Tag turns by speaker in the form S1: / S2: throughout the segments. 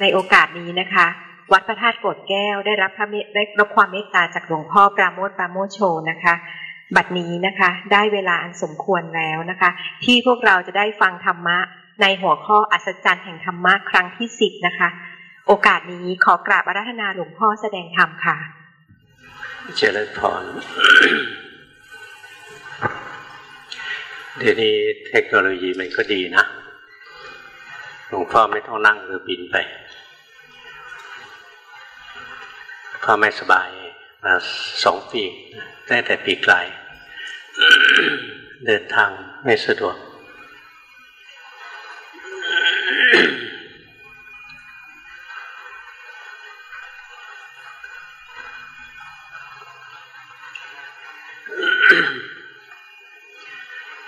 S1: ในโอกาสนี้นะคะ วัดพระธาตุโกดแก้วได้รับพระเมได้รับความเมตตาจากหลวงพ่อปราโมทปราโมทโชนะคะ บัดนี้นะคะ ได้เวลาอันสมควรแล้วนะคะ ที่พวกเราจะได้ฟังธรรมะ ในหัวข้ออัศจรรย์แห่งธรรมะครั้งที่สิบนะคะ โอกาสนี้ขอกราบอาราธนาหลวงพ่อแสดงธรรมค่ะ
S2: เจริญพรเดี๋ยวนี้เทคโนโลยีมันก็ดีนะหลวงพ่อไม่ต้องนั่งหรือบินไป พ่อไม่สบายมาสองปีได้แต่ปีกลายเดินทางไม่สะดวก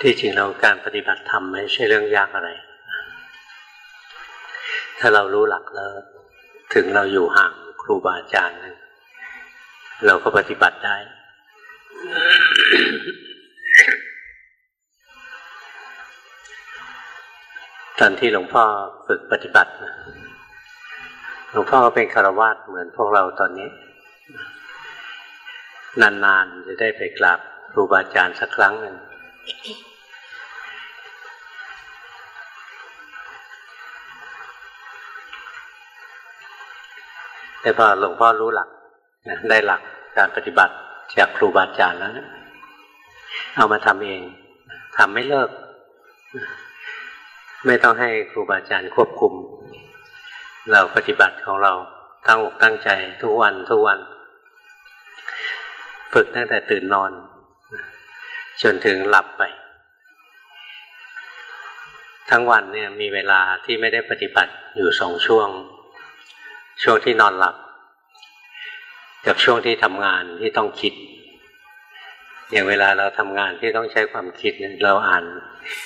S2: ที่จริงเราการปฏิบัติธรรมไม่ใช่เรื่องยากอะไร ถ้าเรารู้หลักแล้ว ถึงเราอยู่ห่างครูบาอาจารย์ เราก็ปฏิบัติได้ ตอนที่หลวงพ่อฝึกปฏิบัติ หลวงพ่อเป็นคารวาสเหมือนพวกเราตอนนี้ นานๆจะได้ไปกราบครูบาอาจารย์สักครั้งหนึ่งแต่พอหลวงพ่อรู้หลัก ได้หลักการปฏิบัติจากครูบาอาจารย์แล้วเอามาทำเองทำไม่เลิก ไม่ต้องให้ครูบาอาจารย์ควบคุม เราปฏิบัติของเราตั้งอกตั้งใจทุกวันทุกวัน ฝึกตั้งแต่ตื่นนอน จนถึงหลับไป ทั้งวันเนี่ยมีเวลาที่ไม่ได้ปฏิบัติอยู่สองช่วง ช่วงที่นอนหลับ กับช่วงที่ทำงานที่ต้องคิด อย่างเวลาเราทำงานที่ต้องใช้ความคิดเราอ่าน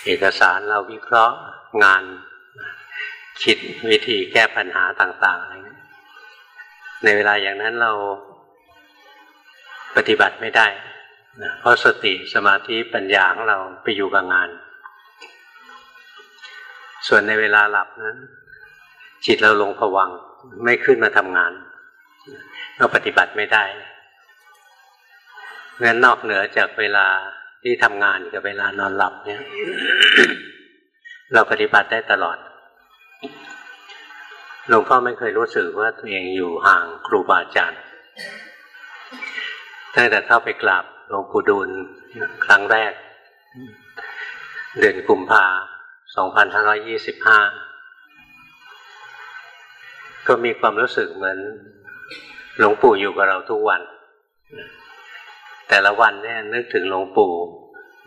S2: เอกสารเราวิเคราะห์งาน คิดวิธีแก้ปัญหาต่างๆอะไรในเวลาอย่างนั้นเราปฏิบัติไม่ได้เพราะสติสมาธิปัญญาของเราไปอยู่กับงาน ส่วนในเวลาหลับนั้น จิตเราลงผวังไม่ขึ้นมาทำงาน ก็ปฏิบัติไม่ได้งั้นนอกเหนือจากเวลาที่ทำงานกับเวลานอนหลับเนี่ย เราปฏิบัติได้ตลอดหลวงพ่อไม่เคยรู้สึกว่าตัวเองอยู่ห่างครูบาอาจารย์ตั้งแต่เข้าไปกราบหลวงปู่ดูลครั้งแรก เดือนกุมภา2525ก็มีความรู้สึกเหมือน หลวงปู่อยู่กับเราทุกวัน แต่ละวันเนี่ยนึกถึงหลวงปู่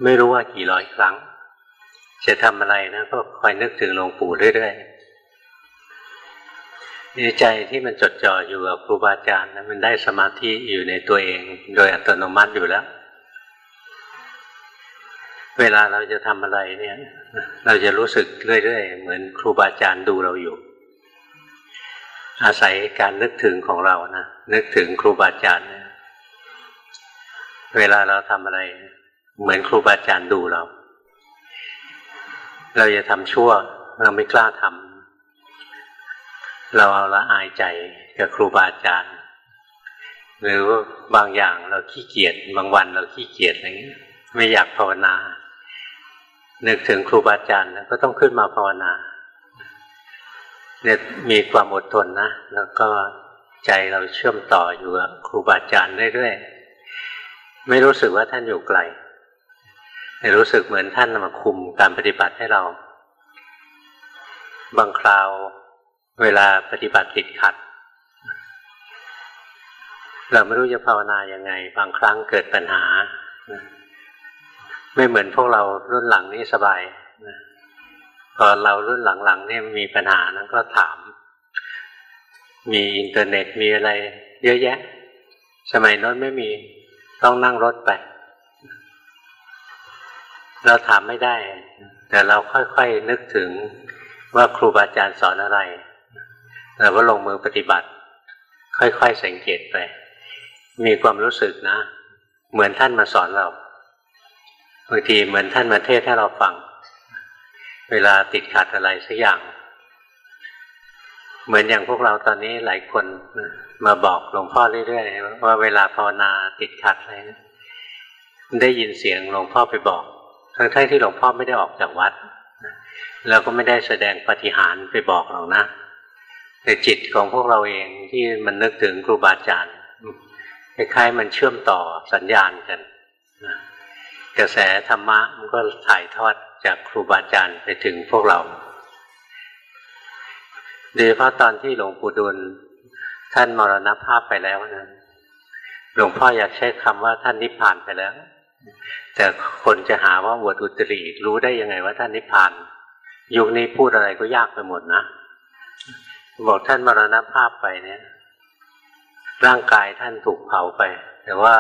S2: ไม่รู้ว่ากี่ร้อยครั้ง จะทำอะไรนะก็คอยนึกถึงหลวงปู่เรื่อยๆในใจที่มันจดจ่ออยู่กับครูบาอาจารย์นะมันได้สมาธิอยู่ในตัวเอง โดยอัตโนมัติอยู่แล้ว เวลาเราจะทำอะไรเนี่ย เราจะรู้สึกเรื่อยๆ เหมือนครูบาอาจารย์ดูเราอยู่ อาศัยการนึกถึงของเรานะนึกถึงครูบาอาจารย์เวลาเราทำอะไร เหมือนครูบาอาจารย์ดูเรา เราจะทำชั่ว เราไม่กล้าทำเราเอาละอายใจกับครูบาอาจารย์ หรือว่าบางอย่างเราขี้เกียจบางวันเราขี้เกียจอะไรเงี้ยไม่อยากภาวนา นึกถึงครูบาอาจารย์ก็ต้องขึ้นมาภาวนา เนี่ยมีความอดทนนะ แล้วก็ใจเราเชื่อมต่ออยู่กับครูบาอาจารย์เรื่อยๆไม่รู้สึกว่าท่านอยู่ไกลแต่รู้สึกเหมือนท่านมาคุมการปฏิบัติให้เรา บางคราวเวลาปฏิบัติติดขัด เราไม่รู้จะภาวนายังไง บางครั้งเกิดปัญหา ไม่เหมือนพวกเรารุ่นหลังนี่สบาย พอเรารุ่นหลังๆเนี่ยมีปัญหานั้นก็ถาม มีอินเทอร์เน็ตมีอะไร เยอะแยะ สมัยนั้นไม่มีต้องนั่งรถไป เราถามไม่ได้ แต่เราค่อยๆนึกถึงว่าครูบาอาจารย์สอนอะไรเราก็ลงมือปฏิบัติ ค่อยๆสังเกตไป มีความรู้สึกนะ เหมือนท่านมาสอนเราบางทีเหมือนท่านมาเทศให้เราฟัง เวลาติดขัดอะไรสักอย่าง เหมือนอย่างพวกเราตอนนี้หลายคนมาบอกหลวงพ่อเรื่อยๆว่าเวลาภาวนาติดขัดอะไรได้ยินเสียงหลวงพ่อไปบอก ทั้งๆที่หลวงพ่อไม่ได้ออกจากวัดเราก็ไม่ได้แสดงปฏิหารไปบอกหรอกนะ แต่จิตของพวกเราเองที่มันนึกถึงครูบาอาจารย์คล้ายๆมันเชื่อมต่อสัญญาณกันกระแสธรรมะมันก็ถ่ายทอด จากครูบาอาจารย์ไปถึงพวกเราโดยเฉพาะตอนที่หลวงปู่ดูลท่านมรณภาพไปแล้วนะหลวงพ่ออยากใช้คำว่าท่านนิพพานไปแล้ว แต่คนจะหาว่าอวดอุตริรู้ได้ยังไงว่าท่านนิพพาน ยุคนี้พูดอะไรก็ยากไปหมดนะ บอกท่านมรณภาพไปเนี่ย ร่างกายท่านถูกเผาไป แต่ว่า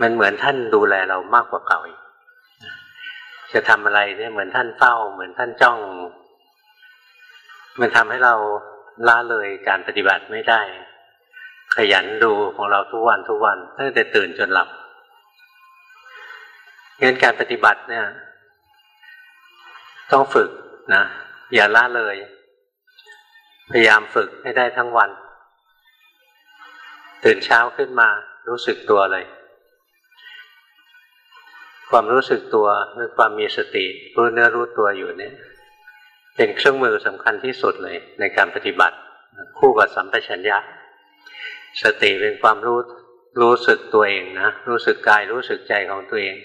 S2: มันเหมือนท่านดูแลเรามากกว่าเก่าอีก จะทำอะไรเนี่ยเหมือนท่านเฝ้า เหมือนท่านจ้อง มันทำให้เราละเลยการปฏิบัติไม่ได้ ขยันดูของเราทุกวันทุกวันตั้งแต่ตื่นจนหลับงั้นการปฏิบัติเนี่ย ต้องฝึกนะอย่าละเลย พยายามฝึกให้ได้ทั้งวัน ตื่นเช้าขึ้นมารู้สึกตัวเลย ความรู้สึกตัวหรือความมีสติรู้เนื้อรู้ตัวอยู่เนี่ย เป็นเครื่องมือสำคัญที่สุดเลยในการปฏิบัติ คู่กับสัมปชัญญะ สติเป็นความรู้รู้สึกตัวเองนะรู้สึกกายรู้สึกใจของตัวเอง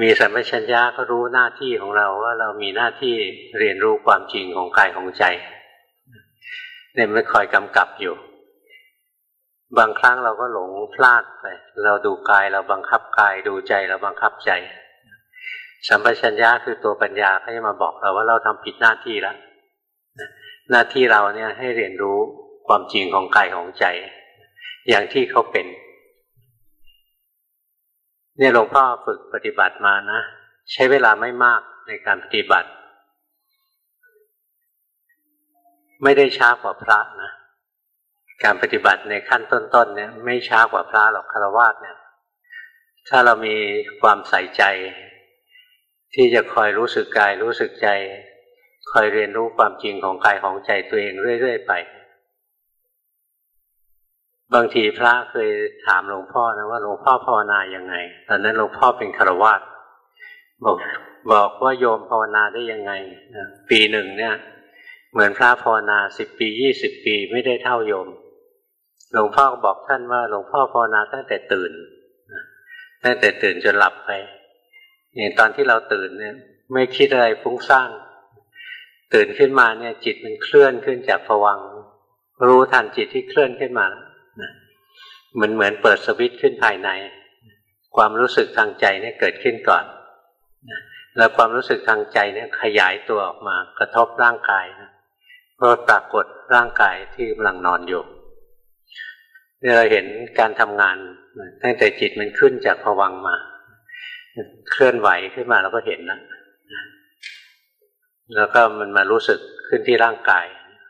S2: มีสัมปชัญญะก็รู้หน้าที่ของเราว่าเรามีหน้าที่เรียนรู้ความจริงของกายของใจเนี่ยไม่คอยกำกับอยู่ บางครั้งเราก็หลงพลาดไป เราดูกายเราบังคับกาย ดูใจเราบังคับใจ สัมปชัญญะคือตัวปัญญาเขาจะมาบอกเราว่าเราทำผิดหน้าที่แล้วหน้าที่เราเนี่ยให้เรียนรู้ความจริงของกายของใจ อย่างที่เขาเป็น เนี่ยหลวงพ่อฝึกปฏิบัติมานะ ใช้เวลาไม่มากในการปฏิบัติ ไม่ได้ช้ากว่าพระนะ การปฏิบัติในขั้นต้นๆเนี่ยไม่ช้ากว่าพระหรอกคารวะเนี่ย ถ้าเรามีความใส่ใจ ที่จะคอยรู้สึกกายรู้สึกใจ คอยเรียนรู้ความจริงของกายของใจตัวเองเรื่อยๆไป บางทีพระเคยถามหลวงพ่อนะว่าหลวงพ่อภาวนายังไง ตอนนั้นหลวงพ่อเป็นคารวาสบอกบอกว่าโยมภาวนาได้ยังไงปีหนึ่งเนี่ย เหมือนพระภาวนาสิบปียี่สิบปีไม่ได้เท่าโยม หลวงพ่อบอกท่านว่าหลวงพ่อภาวนาตั้งแต่ตื่นตั้งแต่ตื่นจนหลับไปอย่างตอนที่เราตื่นเนี่ย ไม่คิดอะไรฟุ้งซ่านตื่นขึ้นมาเนี่ย จิตมันเคลื่อนขึ้นจากผวัง รู้ทันจิตที่เคลื่อนขึ้นมามันเหมือนเปิดสวิตช์ขึ้นภายใน ความรู้สึกทางใจเนี่ยเกิดขึ้นก่อนแล้วความรู้สึกทางใจเนี่ยขยายตัวออกมากระทบร่างกายก็ปรากฏร่างกายที่กำลังนอนอยู่ นี่ยเราเห็นการทำงานตั้งแต่จิตมันขึ้นจากผวังมา เคลื่อนไหวขึ้นมาเราก็เห็นนะแล้วก็มันมารู้สึกขึ้นที่ร่างกาย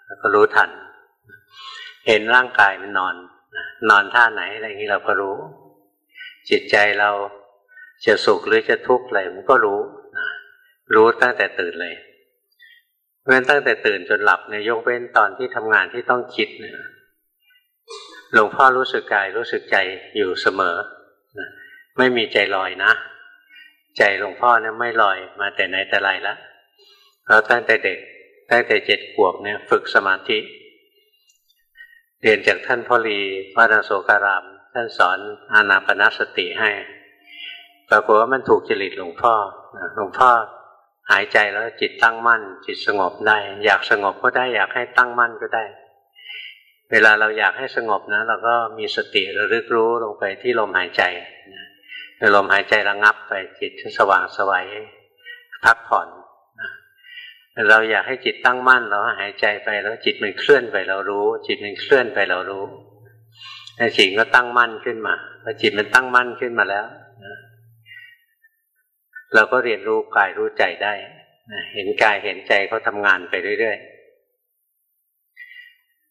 S2: แล้วก็รู้ทัน เห็นร่างกายมันนอน นอนท่าไหนอะไรอย่างนี้เราก็รู้ จิตใจเราจะสุขหรือจะทุกข์อะไรมันก็รู้รู้ตั้งแต่ตื่นเลยเพราะฉะนั้นตั้งแต่ตื่นจนหลับเนี่ยยกเว้นตอนที่ทำงานที่ต้องคิดเนี่ย หลวงพ่อรู้สึกกายรู้สึกใจอยู่เสมอไม่มีใจลอยนะ ใจหลวงพ่อเนี่ยไม่ลอยมาแต่ไหนแต่ไรแล้วเราตั้งแต่เด็กตั้งแต่เจ็ดขวบเนี่ยฝึกสมาธิ เรียนจากท่านพ่อรีวัดโสการาม ท่านสอนอานาปนาสติให้ปรากฏว่ามันถูกจริตหลวงพ่อหลวงพ่อหายใจแล้วจิตตั้งมั่น จิตสงบได้ อยากสงบก็ได้อยากให้ตั้งมั่นก็ได้ เวลาเราอยากให้สงบนะ เราก็มีสติระลึกรู้ลงไปที่ลมหายใจลมหายใจระงับไปจิตสว่างสวัยพักผ่อนเราอยากให้จิตตั้งมั่นเราหายใจไปแล้วจิตมันเคลื่อนไปเรารู้ จิตมันเคลื่อนไปเรารู้แล้วจิตก็ตั้งมั่นขึ้นมาพอจิตมันตั้งมั่นขึ้นมาแล้วเราก็เรียนรู้กายรู้ใจได้เห็นกายเห็นใจเขาทำงานไปเรื่อยๆ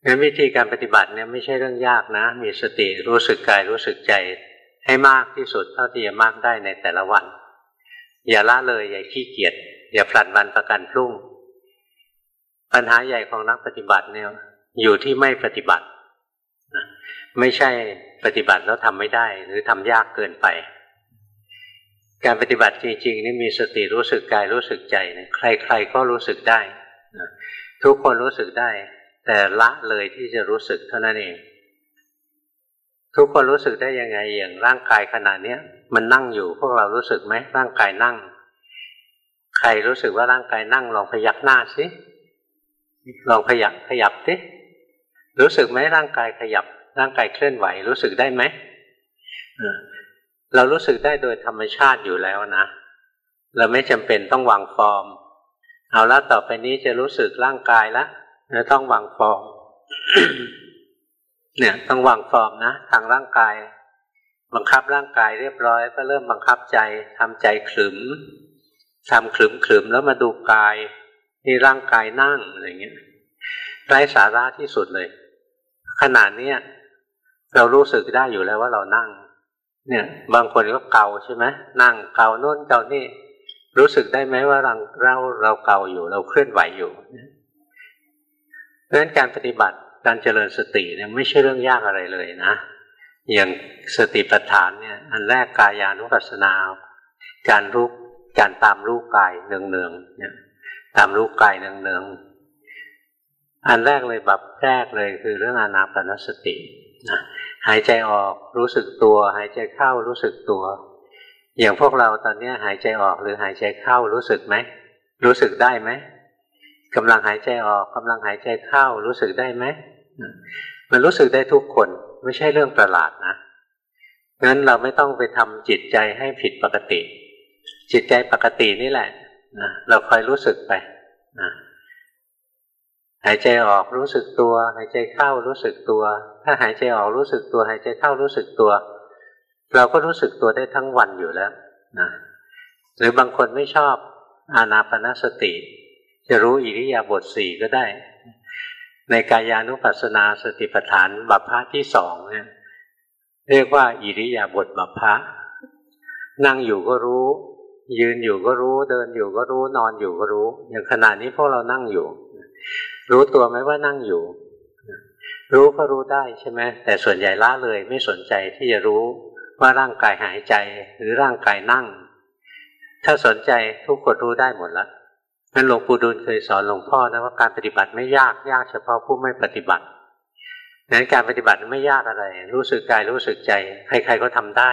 S2: งั้นวิธีการปฏิบัติเนี่ยไม่ใช่เรื่องยากนะ มีสติรู้สึกกายรู้สึกใจให้มากที่สุดเท่าที่จะมากได้ในแต่ละวัน อย่าละเลยอย่าขี้เกียจอย่าผลัดวันประกันพรุ่ง ปัญหาใหญ่ของนักปฏิบัติเนี่ยอยู่ที่ไม่ปฏิบัติ ไม่ใช่ปฏิบัติแล้วทำไม่ได้ หรือทำยากเกินไป การปฏิบัติจริงๆนี่มีสติรู้สึกกายรู้สึกใจเนี่ยใคร ๆก็รู้สึกได้ทุกคนรู้สึกได้ แต่ละเลยที่จะรู้สึกเท่านั้นเอง ทุกคนรู้สึกได้ยังไงอย่างร่างกายขณะเนี้ยมันนั่งอยู่พวกเรารู้สึกไหมร่างกายนั่ง ใครรู้สึกว่าร่างกายนั่งลองพยักหน้าสิลองขยับขยับสิรู้สึกไหมร่างกายขยับ ร่างกายเคลื่อนไหว รู้สึกได้ไหมเรารู้สึกได้โดยธรรมชาติอยู่แล้วนะเราไม่จำเป็นต้องวางฟอร์ม เอาละต่อไปนี้จะรู้สึกร่างกาย แล้วจะต้องวางฟอร์มเนี่ยต้องวางฟอร์มนะทางร่างกาย บังคับร่างกายเรียบร้อย ก็เริ่มบังคับใจทำใจขลึมทำขลึมขลึมแล้วมาดูกายนี่ร่างกายนั่งอะไรเงี้ยไร้สาระที่สุดเลย ขนาดเนี้ยเรารู้สึกได้อยู่แล้วว่าเรานั่ง เนี่ย บางคนก็เกาใช่ไหมนั่งเกาโน่นเกานี่ รู้สึกได้ไหมว่าเราเราเราเกาอยู่ เราเคลื่อนไหวอยู่ เพราะฉะนั้นการปฏิบัติการเจริญสติเนี่ยไม่ใช่เรื่องยากอะไรเลยนะ อย่างสติปัฏฐานเนี่ยอันแรกกายานุปัสสนา การรู้การตามรู้กายเนืองๆเนี่ยตามรู้กายเนืองๆอันแรกเลยแบบแรกเลยคือเรื่องอนาปนสตินะหายใจออกรู้สึกตัว หายใจเข้ารู้สึกตัว อย่างพวกเราตอนนี้หายใจออกหรือหายใจเข้ารู้สึกไหมรู้สึกได้ไหม กำลังหายใจออกกำลังหายใจเข้ารู้สึกได้ไหมมันรู้สึกได้ทุกคนไม่ใช่เรื่องประหลาดนะงั้นเราไม่ต้องไปทำจิตใจให้ผิดปกติ จิตใจปกตินี่แหละนะเราคอยรู้สึกไปนะหายใจออกรู้สึกตัว หายใจเข้ารู้สึกตัว ถ้าหายใจออกรู้สึกตัว หายใจเข้ารู้สึกตัว เราก็รู้สึกตัวได้ทั้งวันอยู่แล้วนะหรือบางคนไม่ชอบอานาปนสติ จะรู้อิริยาบถสี่ก็ได้ ในกายานุปัสสนาสติปัฏฐานบัพพะที่สองเนี่ยเรียกว่า อิริยาบถบัพพะนั่งอยู่ก็รู้ ยืนอยู่ก็รู้ เดินอยู่ก็รู้นอนอยู่ก็รู้ อย่างขณะนี้พวกเรานั่งอยู่ รู้ตัวไหมว่านั่งอยู่ รู้ก็รู้ได้ใช่ไหมแต่ส่วนใหญ่ละเลยไม่สนใจที่จะรู้ว่าร่างกายหายใจหรือร่างกายนั่ง ถ้าสนใจทุกคนรู้ได้หมดแล้ว นั่นหลวงปู่ดูลเคยสอนหลวงพ่อนะว่าการปฏิบัติไม่ยากยากเฉพาะผู้ไม่ปฏิบัตินั้นการปฏิบัติไม่ยากอะไร รู้สึกกายรู้สึกใจใครๆก็ทำได้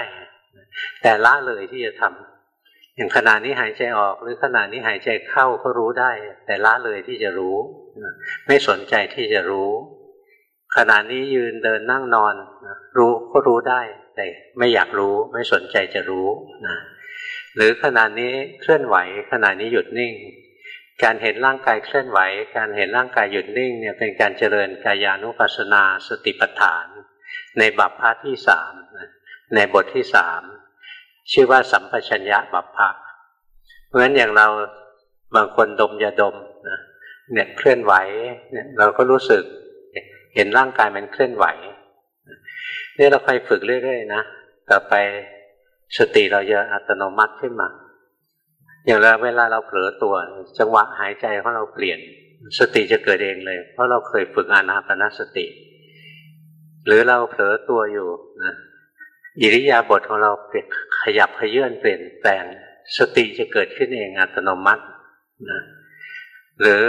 S2: แต่ละเลยที่จะทำอย่างขณะนี้หายใจออก หรือขณะนี้หายใจเข้าก็รู้ได้ แต่ละเลยที่จะรู้ ไม่สนใจที่จะรู้ ขณะนี้ยืนเดินนั่งนอนรู้ก็รู้ได้ แต่ไม่อยากรู้ ไม่สนใจจะรู้นะหรือขณะนี้เคลื่อนไหว ขณะนี้หยุดนิ่ง การเห็นร่างกายเคลื่อนไหว การเห็นร่างกายหยุดนิ่งเนี่ยเป็นการเจริญกายานุปัสสนาสติปัฏฐาน ในบัพพาที่สามในบทที่สามชื่อว่าสัมปชัญญะบัพพะเพราะฉะนั้นอย่างเราบางคนดมยาดมนะเนี่ยเคลื่อนไหวเนี่ยเราก็รู้สึกเห็นร่างกายมันเคลื่อนไหวนี่เราคอยฝึกเรื่อยๆนะต่อไปสติเราจะอัตโนมัติขึ้นมา อย่างเราเวลาเราเผลอตัว จังหวะหายใจของเราเปลี่ยน สติจะเกิดเองเลย เพราะเราเคยฝึกอานาปนสติ หรือเราเผลอตัวอยู่นะอิริยาบถของเราเปลี่ยนขยับขยื่นเปลี่ยนแปลง สติจะเกิดขึ้นเองอัตโนมัตินะหรือ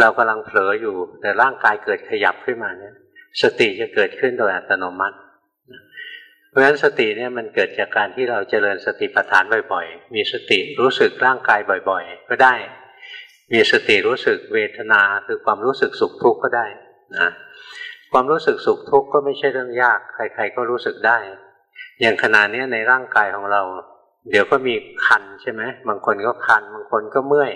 S2: เรากำลังเผลออยู่ แต่ร่างกายเกิดขยับขึ้นมาเนี่ย สติจะเกิดขึ้นโดยอัตโนมัติ ราะฉะนั้นสติเนี่ยมันเกิดจากการที่เราเจริญสติปัฏฐานบ่อยๆ มีสติรู้สึกร่างกายบ่อยๆ ก็ได้ มีสติรู้สึกเวทนาคือความรู้สึกสุขทุกข์ก็ได้นะความรู้สึกสุขทุกข์ก็ไม่ใช่เรื่องยาก ใคร ๆ ก็รู้สึกได้ อย่างขณะนี้ในร่างกายของเรา เดี๋ยวก็มีคันใช่ไหมบางคนก็คัน บางคนก็เมื่อย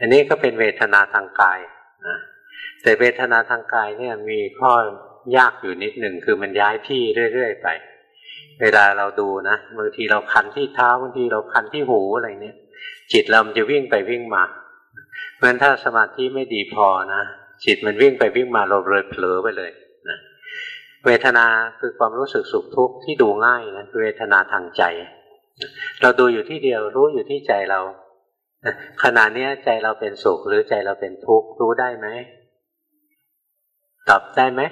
S2: อันนี้ก็เป็นเวทนาทางกายนะแต่เวทนาทางกายเนี่ยมีข้อยากอยู่นิดหนึ่งคือมันย้ายที่เรื่อย ๆ ไป เวลาเราดูนะบางทีเราคันที่เท้าบางทีเราคันที่หูอะไรเนี่ยจิตเรามันจะวิ่งไปวิ่งมาเพราะฉะนั้นถ้าสมาธิไม่ดีพอนะจิตมันวิ่งไปวิ่งมาเราเลยเผลอไปเลยนะเวทนาคือความรู้สึกสุขทุกข์ที่ดูง่ายนะเวทนาทางใจ เราดูอยู่ที่เดียวรู้อยู่ที่ใจเราขณะนี้ใจเราเป็นสุขหรือใจเราเป็นทุกข์รู้ได้ไหมตอบได้ไหม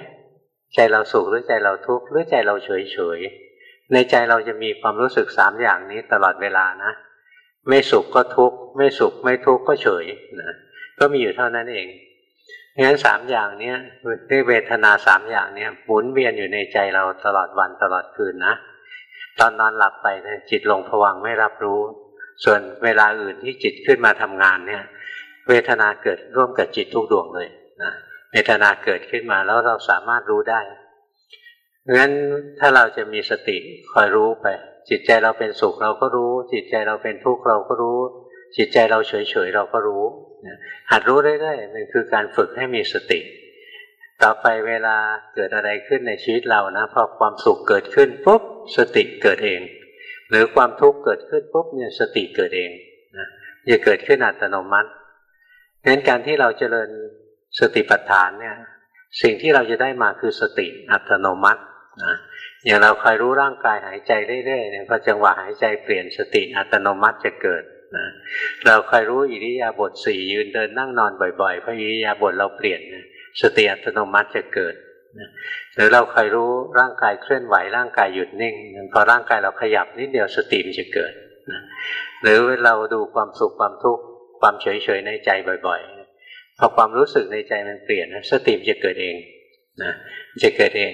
S2: ใจเราสุขหรือใจเราทุกข์หรือใจเราเฉยเฉย ในใจเราจะมีความรู้สึกสามอย่างนี้ตลอดเวลานะ ไม่สุขก็ทุกข์ไม่สุขไม่ทุกข์ก็เฉยนะก็มีอยู่เท่านั้นเองงั้นสามอย่างเนี้ยด้วยเวทนาสามอย่างเนี้ยหมุนเวียนอยู่ในใจเราตลอดวันตลอดคืนนะตอนนอนหลับไปนะจิตลงผวังไม่รับรู้ ส่วนเวลาอื่นที่จิตขึ้นมาทำงานเนี่ย เวทนาเกิดร่วมกับจิตทุกดวงเลยนะเวทนาเกิดขึ้นมาแล้วเราสามารถรู้ได้ งั้นถ้าเราจะมีสติคอยรู้ไป จิตใจเราเป็นสุขเราก็รู้ จิตใจเราเป็นทุกข์เราก็รู้ จิตใจเราเฉยๆเราก็รู้หัดรู้เรื่อยๆนั่นคือการฝึกให้มีสติ ต่อไปเวลาเกิดอะไรขึ้นในชีวิตเรานะพอความสุขเกิดขึ้นปุ๊บสติเกิดเอง หรือความทุกข์เกิดขึ้นปุ๊บเนี่ยสติเกิดเองนะจะเกิดขึ้นอัตโนมัติงั้นการที่เราเจริญสติปัฏฐานเนี่ยสิ่งที่เราจะได้มาคือสติอัตโนมัติ นะอย่างเราคอยรู้ร่างกายหายใจเรื่อยๆเนี่ยพอจังหวะหายใจเปลี่ยนสติอัตโนมัติจะเกิดนะเราคอยรู้อิริยาบถสี่ยืนเดินนั่งนอนบ่อยๆพออิริยาบถเราเปลี่ยนนะสติอัตโนมัติจะเกิดนะหรือเราคอยรู้ร่างกายเคลื่อนไหวร่างกายหยุดนิ่งพอร่างกายเราขยับนิดเดียวสติมันจะเกิดนะหรือเราดูความสุขความทุกข์ความเฉยๆในใจบ่อยๆพอความรู้สึกในใจมันเปลี่ยนสติมันจะเกิดเองนะจะเกิดเอง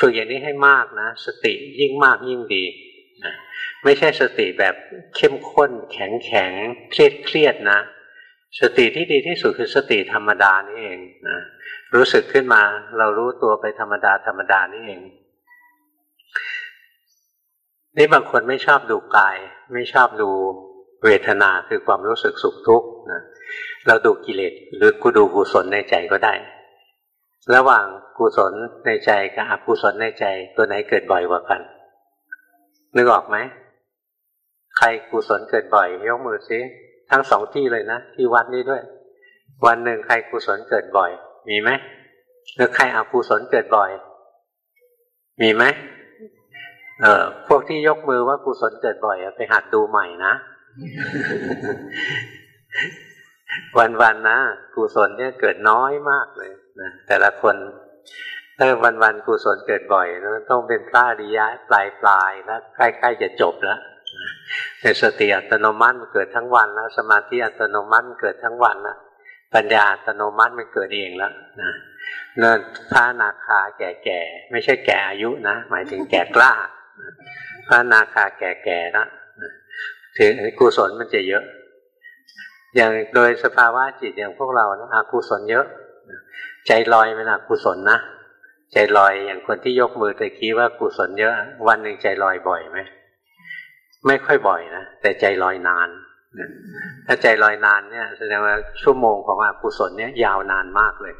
S2: ฝึกอย่างนี้ให้มากนะ สติยิ่งมากยิ่งดีนะไม่ใช่สติแบบเข้มข้น แข็งแข็งเครียดเครียดนะ สติที่ดีที่สุดคือสติธรรมดานี่เองนะรู้สึกขึ้นมา เรารู้ตัวไปธรรมดาธรรมดานี่เองนี่บางคนไม่ชอบดูกาย ไม่ชอบดูเวทนาคือความรู้สึกสุขทุกข์นะเราดูกิเลสหรือกูดูกุศลในใจก็ได้ ระหว่างกุศลในใจกับอกุศลในใจ ตัวไหนเกิดบ่อยกว่ากัน นึกออกไหม ใครกุศลเกิดบ่อยยกมือซิทั้งสองที่เลยนะ ที่วัดนี้ด้วย วันหนึ่งใครกุศลเกิดบ่อย มีไหมหรือใครอกุศลเกิดบ่อย มีไหมเออพวกที่ยกมือว่ากุศลเกิดบ่อยไปหัดดูใหม่นะ วันๆนะกุศลเนี่ยเกิดน้อยมากเลย นะแต่ละคนถ้าวันๆกุศลเกิดบ่อยแล้วต้องเป็นพระอริยะปลายปลายแล้วใกล้ๆจะจบแล้วแต่สติอัตโนมัติมันเกิดทั้งวันแล้วสมาธิอัตโนมัติเกิดทั้งวันแล้วปัญญาอัตโนมัติมันเกิดเองแล้วนะเนินพระนาคาแก่ๆไม่ใช่แก่อายุนะหมายถึงแก่กล้าพระนาคาแก่ๆแล้วถึงกุศลมันจะเยอะ อย่างโดยสภาวะจิตอย่างพวกเรานะอกุศลเยอะ ใจลอยมันอกุศลนะใจลอยอย่างคนที่ยกมือตะกี้ว่ากุศลเยอะ วันหนึ่งใจลอยบ่อยไหมไม่ค่อยบ่อยนะแต่ใจลอยนานถ้าใจลอยนานเนี่ยแสดงว่าชั่วโมงของอกุศลเนี่ยยาวนานมากเลย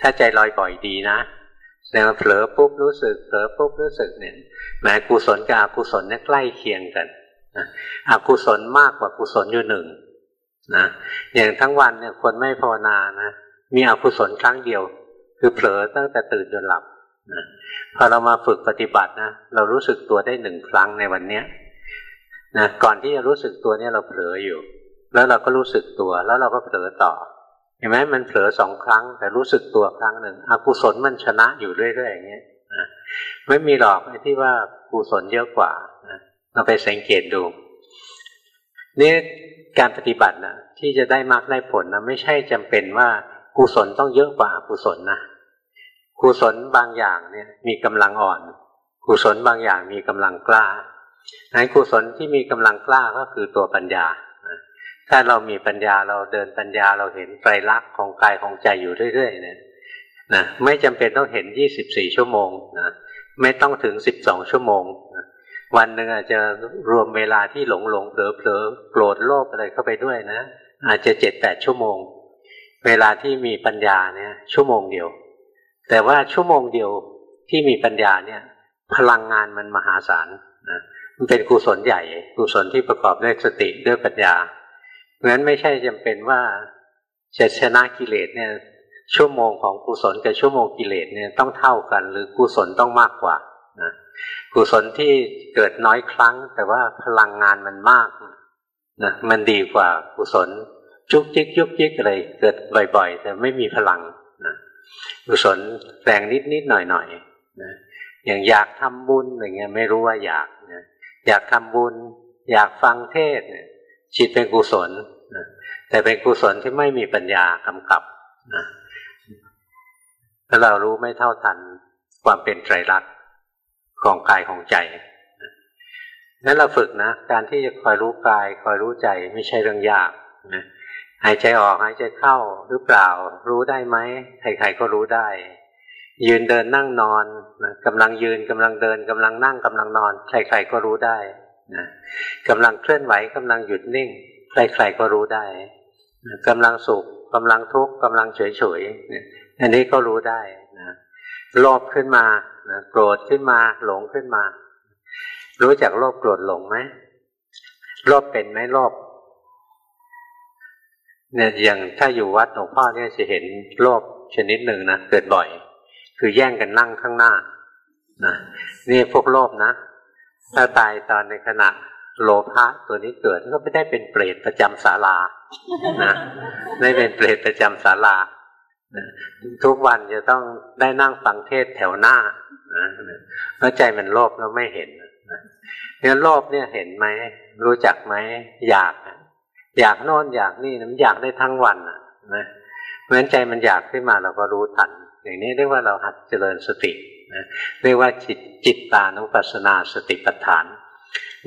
S2: ถ้าใจลอยบ่อยดีนะแสดงว่าเผลอปุ๊บรู้สึกเผลอปุ๊บรู้สึกเนี่ยแม้กุศลกับอกุศลเนี่ยใกล้เคียงกันอกุศลมากกว่ากุศลอยู่หนึ่งนะอย่างทั้งวันเนี่ยคนไม่ภาวนานะ มีอกุศลครั้งเดียว คือเผลอตั้งแต่ตื่นจนหลับนะพอเรามาฝึกปฏิบัตินะเรารู้สึกตัวได้หนึ่งครั้งในวันเนี้ยนะก่อนที่จะรู้สึกตัวเนี่ยเราเผลออยู่ แล้วเราก็รู้สึกตัวแล้วเราก็เผลอต่อเห็นไหมมันเผลอสองครั้ง แต่รู้สึกตัวครั้งหนึ่งอกุศลมันชนะอยู่เรื่อยๆอย่างเงี้ยนะไม่มีหรอกไอ้ที่ว่ากุศลเยอะกว่านะเราไปสังเกตดูนี่การปฏิบัตินะที่จะได้มากได้ผลนะไม่ใช่จำเป็นว่า กุศลต้องเยอะกว่ากุศลนะกุศลบางอย่างเนี่ย มีกำลังอ่อนกุศลบางอย่างมีกำลังกล้าในกุศลที่มีกำลังกล้าก็คือตัวปัญญาถ้าเรามีปัญญาเราเดินปัญญาเราเห็นไตรลักษณ์ของกายของใจอยู่เรื่อยๆเนี่ยนะไม่จำเป็นต้องเห็นยี่สิบสี่ชั่วโมงนะไม่ต้องถึงสิบสองชั่วโมงนะวันหนึ่งอาจจะรวมเวลาที่หลงหลงเผลอเผลอโกรธโลภอะไรเข้าไปด้วยนะ อาจจะเจ็ดแปดชั่วโมง เวลาที่มีปัญญาเนี่ยชั่วโมงเดียว แต่ว่าชั่วโมงเดียวที่มีปัญญาเนี่ย พลังงานมันมหาศาลนะมันเป็นกุศลใหญ่ กุศลที่ประกอบด้วยสติด้วยปัญญาเพราะฉะนั้นไม่ใช่จำเป็นว่าจะชนะกิเลสเนี่ย ชั่วโมงของกุศลกับชั่วโมงกิเลสเนี่ยต้องเท่ากัน หรือกุศลต้องมากกว่านะกุศลที่เกิดน้อยครั้ง แต่ว่าพลังงานมันมากนะมันดีกว่ากุศล จุกจิกยุกจิกอะไรเกิดบ่อย ๆ แต่ไม่มีพลังนะกุศลแรงนิดนิดหน่อยหน่อยนะอย่างอยากทำบุญอะไรเงี้ยไม่รู้ว่าอยากนะอยากทำบุญ อยากฟังเทศเนี่ยจิตเป็นกุศลนะแต่เป็นกุศลที่ไม่มีปัญญากำกับนะถ้าเรารู้ไม่เท่าทันความเป็นไตรลักษณ์ของกายของใจนั้นเราฝึกนะ การที่จะคอยรู้กาย คอยรู้ใจไม่ใช่เรื่องยากนะ หายใจออกหายใจเข้าหรือเปล่า รู้ได้ไหมใครๆก็รู้ได้ ยืนเดินนั่งนอนนะกำลังยืนกำลังเดินกำลังนั่งกำลังนอน ใครๆก็รู้ได้นะกำลังเคลื่อนไหวกำลังหยุดนิ่ง ใครๆก็รู้ได้นะกำลังสุขกำลังทุกข์กำลังเฉยๆอันนี้ก็รู้ได้นะโลภขึ้นมานะโกรธขึ้นมา หลงขึ้นมา รู้จักโลภโกรธหลงไหมโลภเป็นไหมโลภ เนี่ยอย่างถ้าอยู่วัดหลวงพ่อเนี่ยจะเห็นโลภชนิดหนึ่งนะเกิดบ่อย คือแย่งกันนั่งข้างหน้านะนี่พวกโลภนะ ถ้าตายตอนในขณะโลภะตัวนี้เกิดก็ไม่ได้เป็นเปรตประจำศาลานะไม่เป็นเปรตประจำศาลาทุกวันจะต้องได้นั่งฟังเทศแถวหน้านะเพราะใจมันโลภแล้วไม่เห็นเนี่ยโลภเนี่ยเห็นไหมรู้จักไหมอยาก อยากโน่นอยากนี่มันอยากได้ทั้งวันนะเพราะฉะนั้นใจมันอยากขึ้นมาเราก็รู้ทัน อย่างนี้เรียกว่าเราหัดเจริญสตินะเรียกว่าจิตจิตตานุปัสสนาสติปัฏฐาน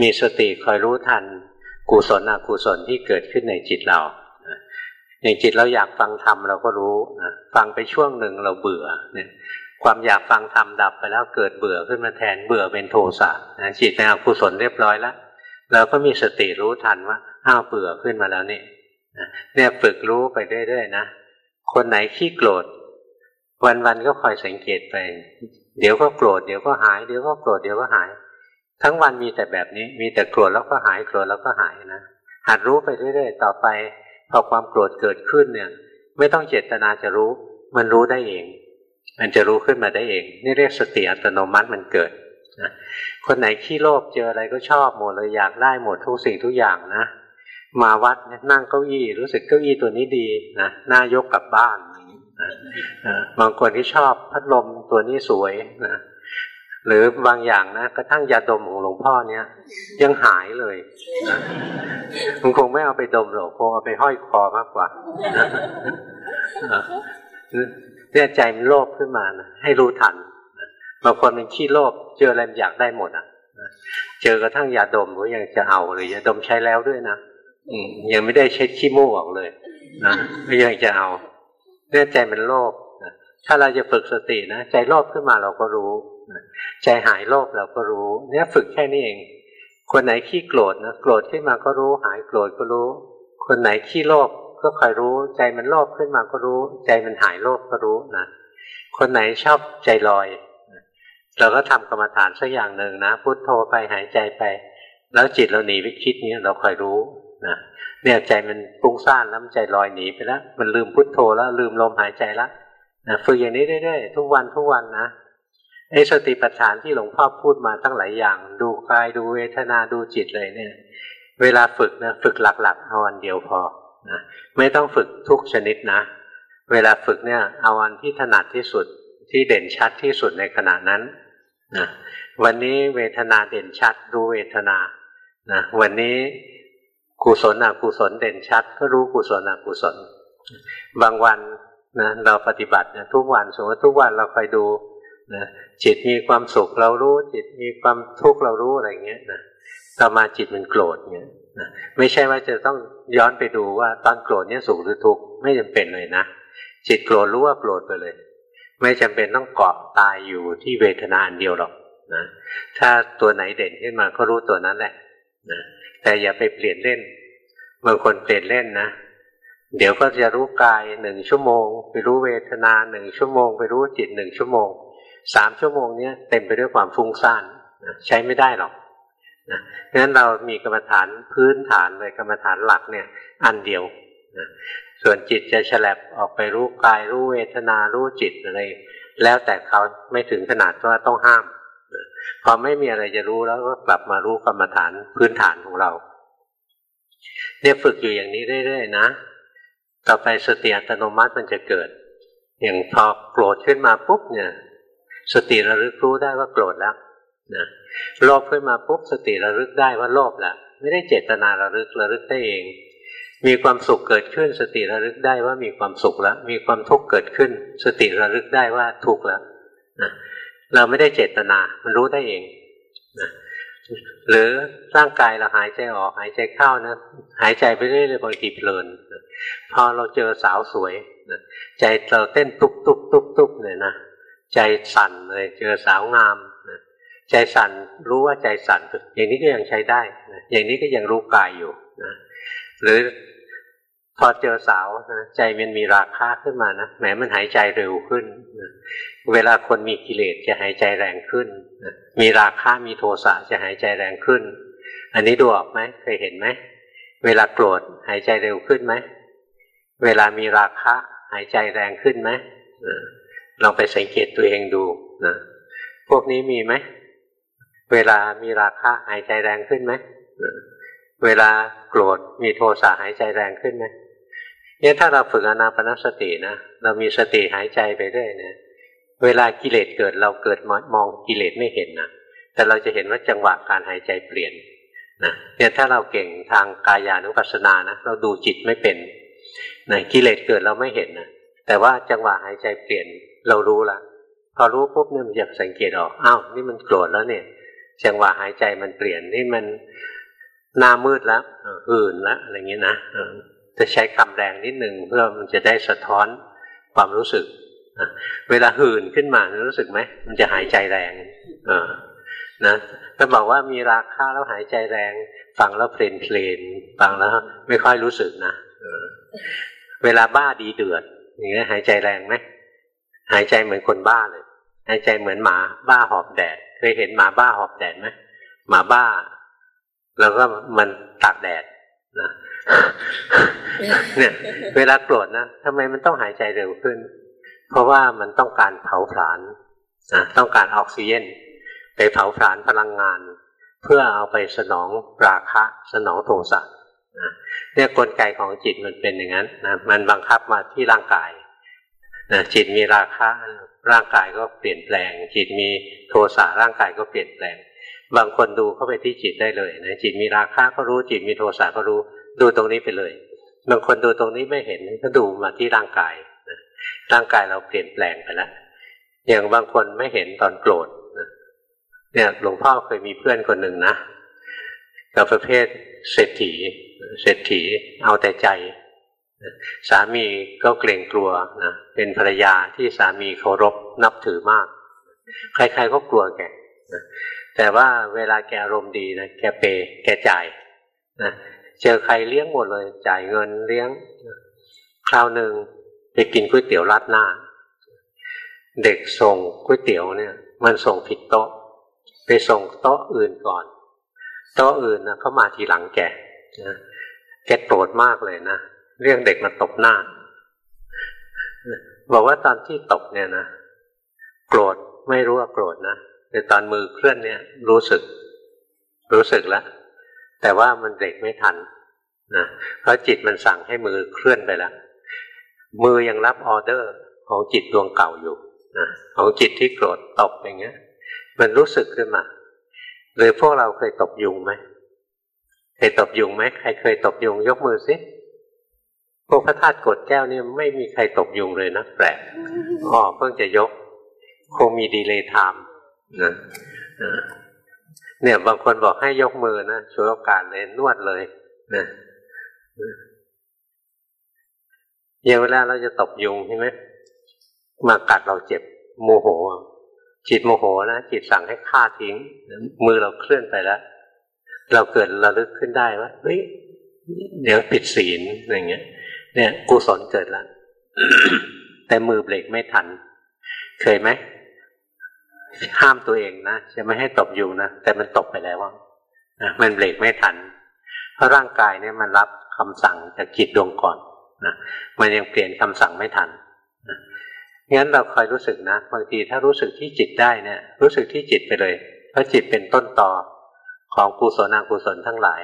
S2: มีสติคอยรู้ทันกุศลอกุศลที่เกิดขึ้นในจิตเราอย่างจิตเราอยากฟังธรรมเราก็รู้นะฟังไปช่วงหนึ่งเราเบื่อเนี่ยความอยากฟังธรรมดับไปแล้วเกิดเบื่อขึ้นมาแทนเบื่อเป็นโทสะนะจิตเป็นอกุศลเรียบร้อยแล้วเราก็มีสติรู้ทันว่า อ้าวเบื่อขึ้นมาแล้วนี่เนี่ยฝึกรู้ไปเรื่อยๆนะคนไหนขี้โกรธ วันๆก็คอยสังเกตไป เดี๋ยวก็โกรธเดี๋ยวก็หายเดี๋ยวก็โกรธเดี๋ยวก็หาย ทั้งวันมีแต่แบบนี้ มีแต่โกรธแล้วก็หายโกรธแล้วก็หายนะหัดรู้ไปเรื่อยๆต่อไปพอความโกรธเกิดขึ้นเนี่ย ไม่ต้องเจตนาจะรู้ มันรู้ได้เอง มันจะรู้ขึ้นมาได้เอง นี่เรียกสติอัตโนมัติมันเกิดนะคนไหนขี้โลภเจออะไรก็ชอบหมดเลยอยากได้หมดทุกสิ่งทุกอย่างนะ มาวัดนั่งเก้าอี้ รู้สึกเก้าอี้ตัวนี้ดีนะน่ายกกลับบ้านบางคนที่ชอบพัดลมตัวนี้สวยนะหรือบางอย่างนะกระทั่งยาดมของหลวงพ่อเนี้ยยังหายเลยนะมันคงไม่เอาไปดมหรอกคงเอาไปห้อยคอมากกว่าเนี่ยใจมันโลภขึ้นมานะให้รู้ทันบางคนมันขี้โลภเจออะไรอยากได้หมดอะเจอกระทั่งยาดมก็ยังจะเอาเลยยาดมใช้แล้วด้วยนะ ยังไม่ได้เช็ดขี้มูกออกเลยนะก็ยังจะเอาเนี่ยใจมันโลภถ้าเราจะฝึกสตินะใจโลภขึ้นมาเราก็รู้ใจหายโลภเราก็รู้ เนี่ยฝึกแค่นี้เอง คนไหนขี้โกรธนะโกรธขึ้นมาก็รู้ หายโกรธก็รู้ คนไหนขี้โลภก็คอยรู้ ใจมันโลภขึ้นมาก็รู้ ใจมันหายโลภก็รู้นะคนไหนชอบใจลอยเราก็ทำกรรมฐานสักอย่างหนึ่งนะพุโทโธไปหายใจไป แล้วจิตเราหนีไปคิดนี้เราคอยรู้ นะเนี่ยใจมันฟุ้งซ่านแล้วใจลอยหนีไปแล้วมันลืมพุทโธแล้วลืมลมหายใจแล้วนะฝึกอย่างนี้เรื่อยๆทุกวันทุกวันนะไอ้สติปัฏฐานที่หลวงพ่อพูดมาตั้งหลายอย่าง ดูกายดูเวทนาดูจิตเลยเนี่ย เวลาฝึกนะฝึกหลักๆเอาอันเดียวพอนะไม่ต้องฝึกทุกชนิดนะ เวลาฝึกเนี่ย เอาอันที่ถนัดที่สุดที่เด่นชัดที่สุดในขณะนั้นนะวันนี้เวทนาเด่นชัดรู้เวทนานะวันนี้ กุศลอกุศลเด่นชัด ก็รู้กุศลอกุศล บางวันนะเราปฏิบัตินะทุกวันสมมติทุกวันเราคอยดูนะจิตมีความสุขเรารู้ จิตมีความทุกข์เรารู้อะไรเงี้ยนะต่อมาจิตมันโกรธเงี้ยนะไม่ใช่ว่าจะต้องย้อนไปดูว่าตอนโกรธเนี่ยสุขหรือทุกข์ไม่จำเป็นเลยนะจิตโกรธรู้ว่าโกรธไปเลย ไม่จำเป็นต้องเกาะตายอยู่ที่เวทนาอันเดียวหรอกนะถ้าตัวไหนเด่นขึ้นมาก็รู้ตัวนั้นแหละนะ แต่อย่าไปเปลี่ยนเล่นบางคนเปลี่ยนเล่นนะเดี๋ยวก็จะรู้กายหนึ่งชั่วโมง ไปรู้เวทนาหนึ่งชั่วโมง ไปรู้จิตหนึ่งชั่วโมงสามชั่วโมงนี้เต็มไปด้วยความฟุ้งซ่านใช้ไม่ได้หรอกนะงั้นเรามีกรรมฐานพื้นฐานเลยกรรมฐานหลักเนี่ย อันเดียวนะส่วนจิตจะฉลับออกไปรู้กายรู้เวทนารู้จิตอะไรแล้วแต่เขาไม่ถึงขนาดว่าต้องห้าม พอไม่มีอะไรจะรู้แล้วก็กลับมารู้กรรมฐานพื้นฐานของเรา เนี่ยฝึกอยู่อย่างนี้เรื่อยๆนะ ต่อไปสติอัตโนมัติมันจะเกิด อย่างพอโกรธขึ้นมาปุ๊บเนี่ย สติระลึกรู้ได้ว่าโกรธแล้วนะโลภขึ้นมาปุ๊บสติระลึกได้ว่าโลภแล้วไม่ได้เจตนาระลึกระลึกได้เอง มีความสุขเกิดขึ้น สติระลึกได้ว่ามีความสุขแล้ว มีความทุกข์เกิดขึ้น สติระลึกได้ว่าทุกข์แล้วนะ เราไม่ได้เจตนา มันรู้ได้เองนะหรือร่างกายเราหายใจออก หายใจเข้านะหายใจไปเรื่อยๆบางทีเพลินพอเราเจอสาวสวยนะใจเราเต้นตุ๊บตุ๊บตุ๊บตุ๊บเลยนะใจสั่นเลยเจอสาวงามนะใจสั่นรู้ว่าใจสั่นอย่างนี้ก็ยังใช้ได้นะอย่างนี้ก็ยังรู้กายอยู่นะหรือ พอเจอสาวนะใจมันมีราคาขึ้นมานะแหมมันหายใจเร็วขึ้นนะเวลาคนมีกิเลสจะหายใจแรงขึ้นนะมีราคามีโทสะจะหายใจแรงขึ้น อันนี้ดูออกไหมเคยเห็นไหมเวลาโกรธหายใจเร็วขึ้นไหมเวลามีราคะหายใจแรงขึ้นไหมลองไปสังเกตตัวเองดูนะพวกนี้มีไหมเวลามีราคะหายใจแรงขึ้นไหมเวลาโกรธมีโทสะหายใจแรงขึ้นไหม เนี่ยถ้าเราฝึกอนาปนสตินะเรามีสติหายใจไปเรื่อยเนี่ยเวลากิเลสเกิดเราเกิดมองกิเลสไม่เห็นนะแต่เราจะเห็นว่าจังหวะการหายใจเปลี่ยนนะเนี่ยถ้าเราเก่งทางกายานุปัสสนานะเราดูจิตไม่เป็นนะกิเลสเกิดเราไม่เห็นนะแต่ว่าจังหวะหายใจเปลี่ยนเรารู้ละพอรู้ปุ๊บเนี่ยมันจะสังเกตออกอ้าวนี่มันโกรธแล้วเนี่ย จังหวะหายใจมันเปลี่ยนนี่มันหน้ามืดแล้วอื่นแล้วอะไรเงี้ยนะ จะใช้คำแรงนิดหนึ่งเพื่อมันจะได้สะท้อนความรู้สึก เวลาหื่นขึ้นมารู้สึกไหมมันจะหายใจแรงนะถ้าบอกว่ามีราคาแล้วหายใจแรง ฟังแล้วเพลนเพลนฟังแล้วไม่ค่อยรู้สึกนะเวลาบ้าดีเดือดอย่างเงี้ยหายใจแรงไหมหายใจเหมือนคนบ้าเลย หายใจเหมือนหมาบ้าหอบแดดเคยเห็นหมาบ้าหอบแดดไหมหมาบ้า แล้วก็มันตากแดดนะ เนี่ย เวลาโกรธนะทำไมมันต้องหายใจเร็วขึ้น เพราะว่ามันต้องการเผาผลาญนะต้องการออกซิเจนไปเผาผลาญพลังงาน เพื่อเอาไปสนองราคะ สนองโทสะนะเนี่ยกลไกของจิตมันเป็นอย่างนั้นนะมันบังคับมาที่ร่างกายนะจิตมีราคะร่างกายก็เปลี่ยนแปลง จิตมีโทสะร่างกายก็เปลี่ยนแปลง บางคนดูเข้าไปที่จิตได้เลยนะจิตมีราคะก็รู้จิตมีโทสะก็รู้ ดูตรงนี้ไปเลยบางคนดูตรงนี้ไม่เห็นก็ดูมาที่ร่างกายนะร่างกายเราเปลี่ยนแปลงไปแล้วอย่างบางคนไม่เห็นตอนโกรธนะเนี่ยหลวงพ่อเคยมีเพื่อนคนหนึ่งนะกับประเภทเศรษฐีเศรษฐีเอาแต่ใจ สามีก็เกรงกลัวนะเป็นภรรยาที่สามีเคารพนับถือมาก ใครๆก็กลัวแกนะแต่ว่าเวลาแกอารมณ์ดีนะแกเปแกจ่ายนะ เจอใครเลี้ยงหมดเลย จ่ายเงินเลี้ยง คราวหนึ่งไปกินก๋วยเตี๋ยวราดหน้า เด็กส่งก๋วยเตี๋ยวเนี่ย มันส่งผิดโต๊ะ ไปส่งโต๊ะอื่นก่อน โต๊ะอื่นนะเขามาทีหลังแกนะแกโกรธมากเลยนะเรียกเด็กมาตบหน้า บอกว่าตอนที่ตบเนี่ยนะโกรธไม่รู้ว่าโกรธนะแต่ตอนมือเคลื่อนเนี่ย รู้สึก รู้สึกแล้ว แต่ว่ามันเบรกไม่ทันนะเพราะจิตมันสั่งให้มือเคลื่อนไปแล้ว มือยังรับออเดอร์ของจิตดวงเก่าอยู่นะของจิตที่โกรธตบอย่างเงี้ย มันรู้สึกขึ้นมาหรือพวกเราเคยตบยุงไหมเคยตบยุงไหมใครเคยตบยุงยกมือสิพวกพระธาตุกดแก้วนี่ไม่มีใครตบยุงเลยนะแปลกอ๋อเพิ่งจะยก คงมี delay timeนะ เนี่ยบางคนบอกให้ยกมือนะช่วยโอกาสเลยนวดเลยนะอย่างเวลาเราจะตบยุงใช่ไหมมากัดเราเจ็บโมโห จิตโมโหนะจิตสั่งให้ฆ่าทิ้ง มือเราเคลื่อนไปแล้ว เราเกิดระลึกขึ้นได้ว่าเฮ้ยเดี๋ยวผิดศีลอย่างเงี้ย เนี่ยกุศลเกิดแล้วแต่มือเบรกไม่ทัน เคยไหม ห้ามตัวเองนะจะไม่ให้ตบยุงนะแต่มันตบไปแล้วว่ามันเบรกไม่ทัน เพราะร่างกายเนี่ยมันรับคำสั่งจากจิตดวงก่อนนะมันยังเปลี่ยนคำสั่งไม่ทันงั้นเราคอยรู้สึกนะบางทีถ้ารู้สึกที่จิตได้เนี่ย รู้สึกที่จิตไปเลย เพราะจิตเป็นต้นต่อของกุศลอกุศลทั้งหลาย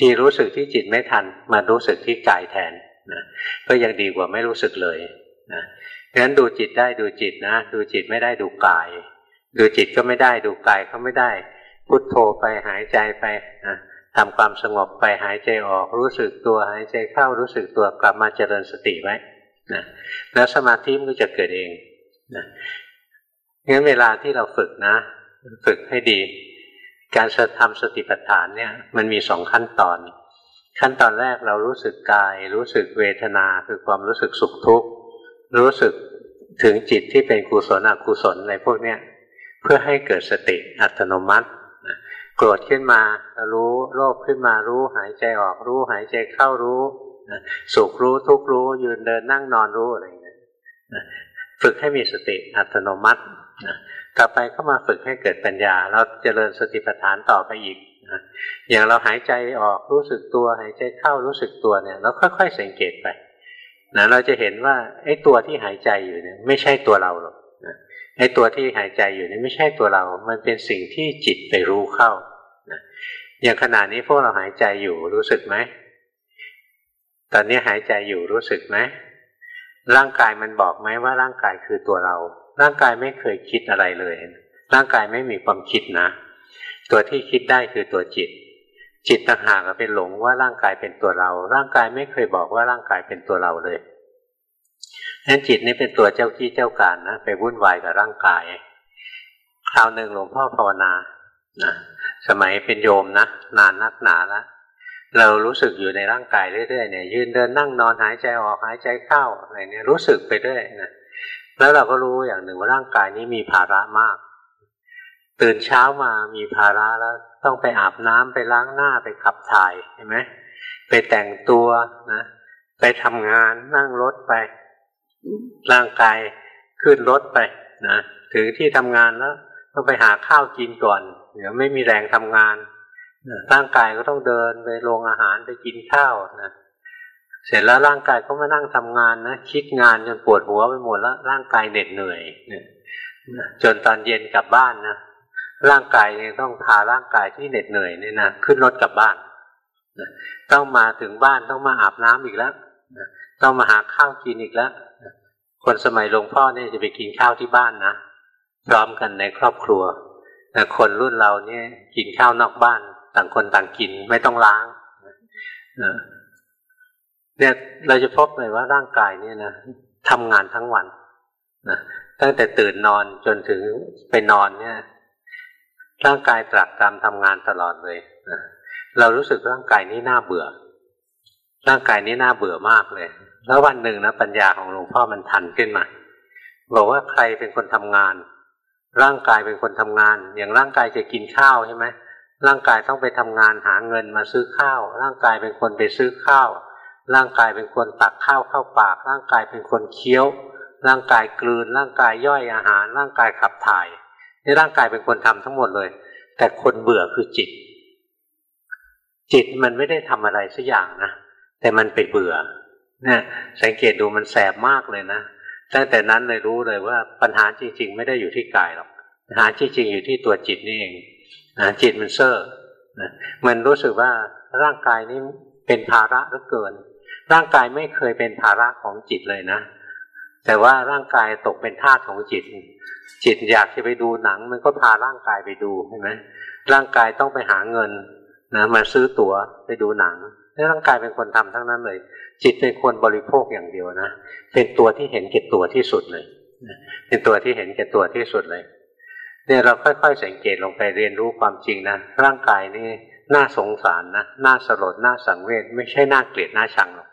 S2: ทีรู้สึกที่จิตไม่ทันมารู้สึกที่กายแทนนะก็ยังดีกว่าไม่รู้สึกเลยนะงั้นดูจิตได้ดูจิตนะ ดูจิตไม่ได้ดูกาย ดูจิตก็ไม่ได้ดูกายก็ไม่ได้ พุทโธไปหายใจไปนะทำความสงบไปหายใจออกรู้สึกตัวหายใจเข้ารู้สึกตัวกลับมาเจริญสติไว้นะแล้วสมาธิมันก็จะเกิดเองนะงั้นเวลาที่เราฝึกนะ ฝึกให้ดี การทำสติปัฏฐานเนี่ย มันมีสองขั้นตอน ขั้นตอนแรกเรารู้สึกกาย รู้สึกเวทนาคือความรู้สึกสุขทุกข์รู้สึกถึงจิตที่เป็นกุศลอกุศลอะไรพวกเนี้ย เพื่อให้เกิดสติอัตโนมัติโกรธขึ้นมารู้โลภขึ้นมารู้ หายใจออกรู้ หายใจเข้ารู้สุขรู้ทุกรู้ ยืนเดินนั่งนอนรู้อะไรอย่างเงี้ยฝึกให้มีสติอัตโนมัติต่อไปก็มาฝึกให้เกิดปัญญา เราเจริญสติปัฏฐานต่อไปอีกอย่างเราหายใจออกรู้สึกตัว หายใจเข้ารู้สึกตัวเนี่ยเราค่อย ๆ สังเกตไปนะเราจะเห็นว่าไอ้ตัวที่หายใจอยู่เนี่ยไม่ใช่ตัวเราหรอก ไอ้ตัวที่หายใจอยู่นี่ไม่ใช่ตัวเรา มันเป็นสิ่งที่จิตไปรู้เข้านะอย่างขณะนี้พวกเราหายใจอยู่รู้สึกไหม ตอนนี้หายใจอยู่รู้สึกไหม ร่างกายมันบอกไหมว่าร่างกายคือตัวเรา ร่างกายไม่เคยคิดอะไรเลย ร่างกายไม่มีความคิดนะ ตัวที่คิดได้คือตัวจิต จิตต่างหากเป็นหลงว่าร่างกายเป็นตัวเรา ร่างกายไม่เคยบอกว่าร่างกายเป็นตัวเราเลย นั้นจิตนี่เป็นตัวเจ้าที่เจ้าการนะไปวุ่นวายกับร่างกาย คราวหนึ่งหลวงพ่อภาวนานะสมัยเป็นโยมนะนานนักหนาแล้วเรารู้สึกอยู่ในร่างกายเรื่อยๆเนี่ยยืนเดินนั่งนอนหายใจออกหายใจเข้าอะไรเนี่ยรู้สึกไปเรื่อยนะแล้วเราก็รู้อย่างหนึ่งว่าร่างกายนี้มีภาระมาก ตื่นเช้ามามีภาระแล้วต้องไปอาบน้ำไปล้างหน้าไปขับถ่ายเห็นไหมไปแต่งตัวนะ ไปทำงานนั่งรถไป ร่างกายขึ้นรถไปนะถึงที่ทำงานแล้วต้องไปหาข้าวกินก่อน เดี๋ยวไม่มีแรงทำงานร่างกายก็ต้องเดินไปโรงอาหารไปกินข้าวนะเสร็จแล้วร่างกายก็มานั่งทำงานนะคิดงานจนปวดหัวไปหมดแล้วร่างกายเหน็ดเหนื่อยจนตอนเย็นกลับบ้านนะร่างกายเนี่ยต้องพาร่างกายที่เหน็ดเหนื่อยเนี่ยนะขึ้นรถกลับบ้านต้องมาถึงบ้านต้องมาอาบน้ำอีกแล้วต้องมาหาข้าวกินอีกแล้ว คนสมัยหลวงพ่อเนี่ยจะไปกินข้าวที่บ้านนะพร้อมกันในครอบครัวแต่คนรุ่นเราเนี่ยกินข้าวนอกบ้าน ต่างคนต่างกินไม่ต้องล้างเนี่ยเราจะพบเลยว่าร่างกายเนี่ยนะทำงานทั้งวันนะตั้งแต่ตื่นนอนจนถึงไปนอนเนี่ย ร่างกายตรักตามทำงานตลอดเลยนะเรารู้สึกร่างกายนี้น่าเบื่อ ร่างกายนี้น่าเบื่อมากเลย แล้ววันหนึ่งนะปัญญาของหลวงพ่อมันทันขึ้นมาบอกว่าใครเป็นคนทำงาน ร่างกายเป็นคนทำงาน อย่างร่างกายจะกินข้าวใช่ไหมร่างกายต้องไปทำงานหาเงินมาซื้อข้าว ร่างกายเป็นคนไปซื้อข้าว ร่างกายเป็นคนตักข้าวเข้าปาก ร่างกายเป็นคนเคี้ยว ร่างกายกลืน ร่างกายย่อยอาหาร ร่างกายขับถ่ายนี่ร่างกายเป็นคนทำทั้งหมดเลย แต่คนเบื่อคือจิต จิตมันไม่ได้ทำอะไรสักอย่างนะแต่มันไปเบื่อ เนี่ยสังเกตดูมันแสบมากเลยนะตั้งแต่นั้นเลยรู้เลยว่าปัญหาจริง ๆ ไม่ได้อยู่ที่กายหรอกปัญหาจริงๆอยู่ที่ตัวจิตนี่เองนะจิตมันเซ่อนะมันรู้สึกว่าร่างกายนี้เป็นภาระเหลือเกิน ร่างกายไม่เคยเป็นภาระของจิตเลยนะ แต่ว่าร่างกายตกเป็นทาสของจิต จิตอยากจะไปดูหนัง มันก็พาร่างกายไปดูเห็นไหมร่างกายต้องไปหาเงินนะมาซื้อตั๋วไปดูหนังแล้วร่างกายเป็นคนทำทั้งนั้นเลยจิตเป็นคนบริโภคอย่างเดียวนะ เป็นตัวที่เห็นแก่ตัวที่สุดเลย เป็นตัวที่เห็นแก่ตัวที่สุดเลย เนี่ยเราค่อยๆสังเกตลงไปเรียนรู้ความจริงนะ ร่างกายนี่น่าสงสารนะ น่าสลด น่าสังเวช ไม่ใช่น่าเกลียด น่าชังหรอก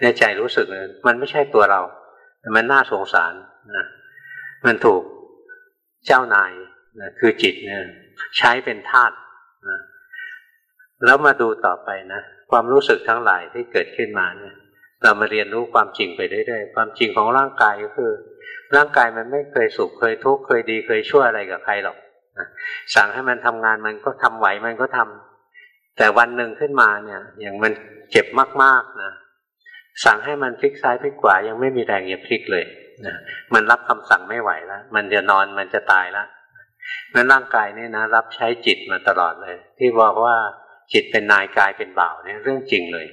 S2: ในใจรู้สึกเลยมันไม่ใช่ตัวเรา มันน่าสงสารนะ มันถูกเจ้านายนะคือจิตเนี่ยใช้เป็นทาสนะแล้วมาดูต่อไปนะ ความรู้สึกทั้งหลายที่เกิดขึ้นมาเนี่ย เรามาเรียนรู้ความจริงไปเรื่อยๆความจริงของร่างกายก็คือ ร่างกายมันไม่เคยสุขเคยทุกข์เคยดีเคยชั่วอะไรกับใครหรอกสั่งให้มันทำงานมันก็ทำไหวมันก็ทำแต่วันหนึ่งขึ้นมาเนี่ย อย่างมันเจ็บมากๆนะสั่งให้มันพลิกซ้ายพลิกขวายังไม่มีแรงจะพลิกเลยนะมันรับคำสั่งไม่ไหวแล้วมันจะนอนมันจะตายแล้วนั้นร่างกายนี่นะ รับใช้จิตมาตลอดเลย ที่บอกว่า จิตเป็นนายกายเป็นบ่าวเนี่ยเรื่องจริงเลย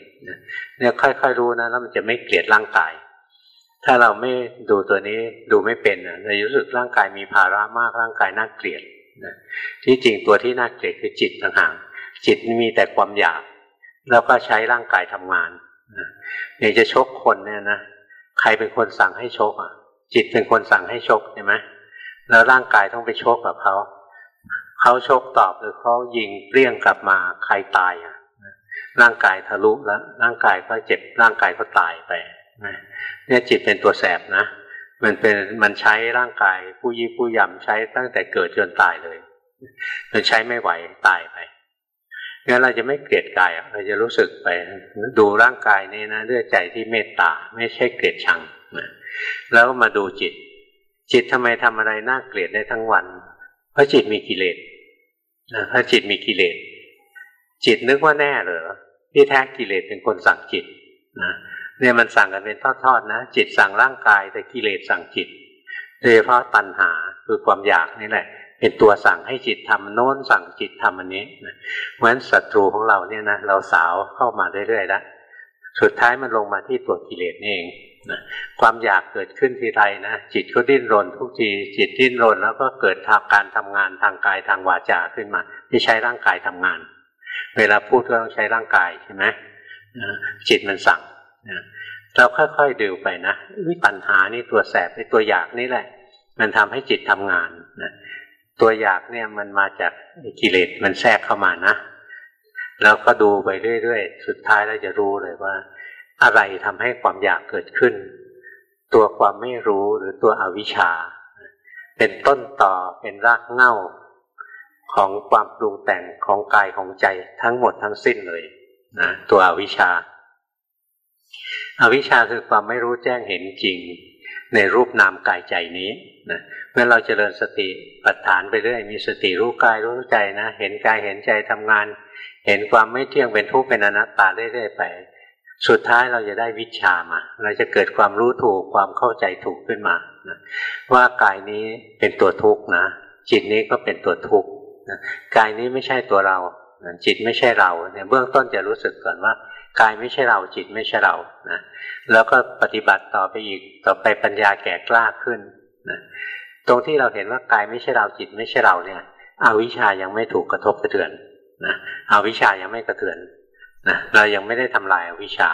S2: เนี่ยค่อยๆรู้นะแล้วมันจะไม่เกลียดร่างกาย ถ้าเราไม่ดูตัวนี้ดูไม่เป็นนะเรารู้สึกร่างกายมีภาระมากร่างกายน่าเกลียดนะที่จริงตัวที่น่าเกลียดคือจิตต่างหากจิตมีแต่ความอยาก แล้วก็ใช้ร่างกายทำงานอยากจะชกคนเนี่ยนะใครเป็นคนสั่งให้ชกอะ จิตเป็นคนสั่งให้ชกใช่ไหมแล้วร่างกายต้องไปชกกับเขา เขาชกตอบหรือเขายิงเปรี้ยงกลับมาใครตายอะร่างกายทะลุแล้ว ร่างกายก็เจ็บร่างกายก็ตายไปเนี่ยจิตเป็นตัวแสบนะ มันเป็นมันใช้ร่างกายผู้ยี่ผู้ยำใช้ตั้งแต่เกิดจนตายเลยมันใช้ไม่ไหวตายไปงั้นเราจะไม่เกลียดกายเราจะรู้สึกไปดูร่างกายนี้นะด้วยใจที่เมตตาไม่ใช่เกลียดชังนะแล้วมาดูจิต จิตทำไมทำอะไรน่าเกลียดได้ทั้งวัน เพราะจิตมีกิเลส นะเพราจิตมีกิเลส จิตนึกว่าแน่เหรอที่แท้กิเลสเป็นคนสั่งจิตนะเนี่ยมันสั่งกันเป็นทอดๆนะ จิตสั่งร่างกายแต่กิเลสสั่งจิตโดยเฉพาะตัณหาคือความอยากนี่แหละ เป็นตัวสั่งให้จิตทำโน้นสั่งจิตทำอันนี้เพราะฉะนั้นศัตรูของเราเนี่ยนะเราสาวเข้ามาเรื่อยๆแล้วสุดท้ายมันลงมาที่ตัวกิเลสนี่เอง นะความอยากเกิดขึ้นทีไรนะจิตก็ดิ้นรนทุกทีจิตดิ้นรนแล้วก็เกิดทางการทำงานทางกายทางวาจาขึ้นมา ที่ใช้ร่างกายทำงาน เวลาพูดก็ต้องใช้ร่างกายใช่ไหมจิตมันสั่งเราค่อยๆดูไปนะปัญหานี่ตัวแสบไอ้ตัวอยากนี่แหละ มันทำให้จิตทำงานนะตัวอยากเนี่ยมันมาจากกิเลสมันแทรกเข้ามานะ แล้วก็ดูไปเรื่อยๆ สุดท้ายเราจะรู้เลยว่า อะไรทำให้ความอยากเกิดขึ้น ตัวความไม่รู้หรือตัวอวิชชา เป็นต้นต่อเป็นรากเหง้าของความปรุงแต่งของกายของใจทั้งหมดทั้งสิ้นเลยนะตัวอวิชชาอาวิชชาคือความไม่รู้แจ้งเห็นจริงในรูปนามกายใจนี้นะเมื่อเราเจริญสติปัฏฐานไปเรื่อยมีสติรู้กายรู้ใจนะ เห็นกายเห็นใจทำงาน เห็นความไม่เที่ยงเป็นทุกข์เป็นอนัตตาเรื่อยๆไป สุดท้ายเราจะได้วิชามา เราจะเกิดความรู้ถูกความเข้าใจถูกขึ้นมานะว่ากายนี้เป็นตัวทุกข์นะ จิตนี้ก็เป็นตัวทุกข์นะกายนี้ไม่ใช่ตัวเราจิตไม่ใช่เราเนี่ยเบื้องต้นจะรู้สึกก่อนว่ากายไม่ใช่เราจิตไม่ใช่เรานะแล้วก็ปฏิบัติต่อไปอีกต่อไปปัญญาแก่กล้าขึ้นนะตรงที่เราเห็นว่ากายไม่ใช่เราจิตไม่ใช่เราเนี่ยอวิชายังไม่ถูกกระทบกระเทือนนะอวิชายังไม่กระเทือน นะเรายังไม่ได้ทำลายอวิชา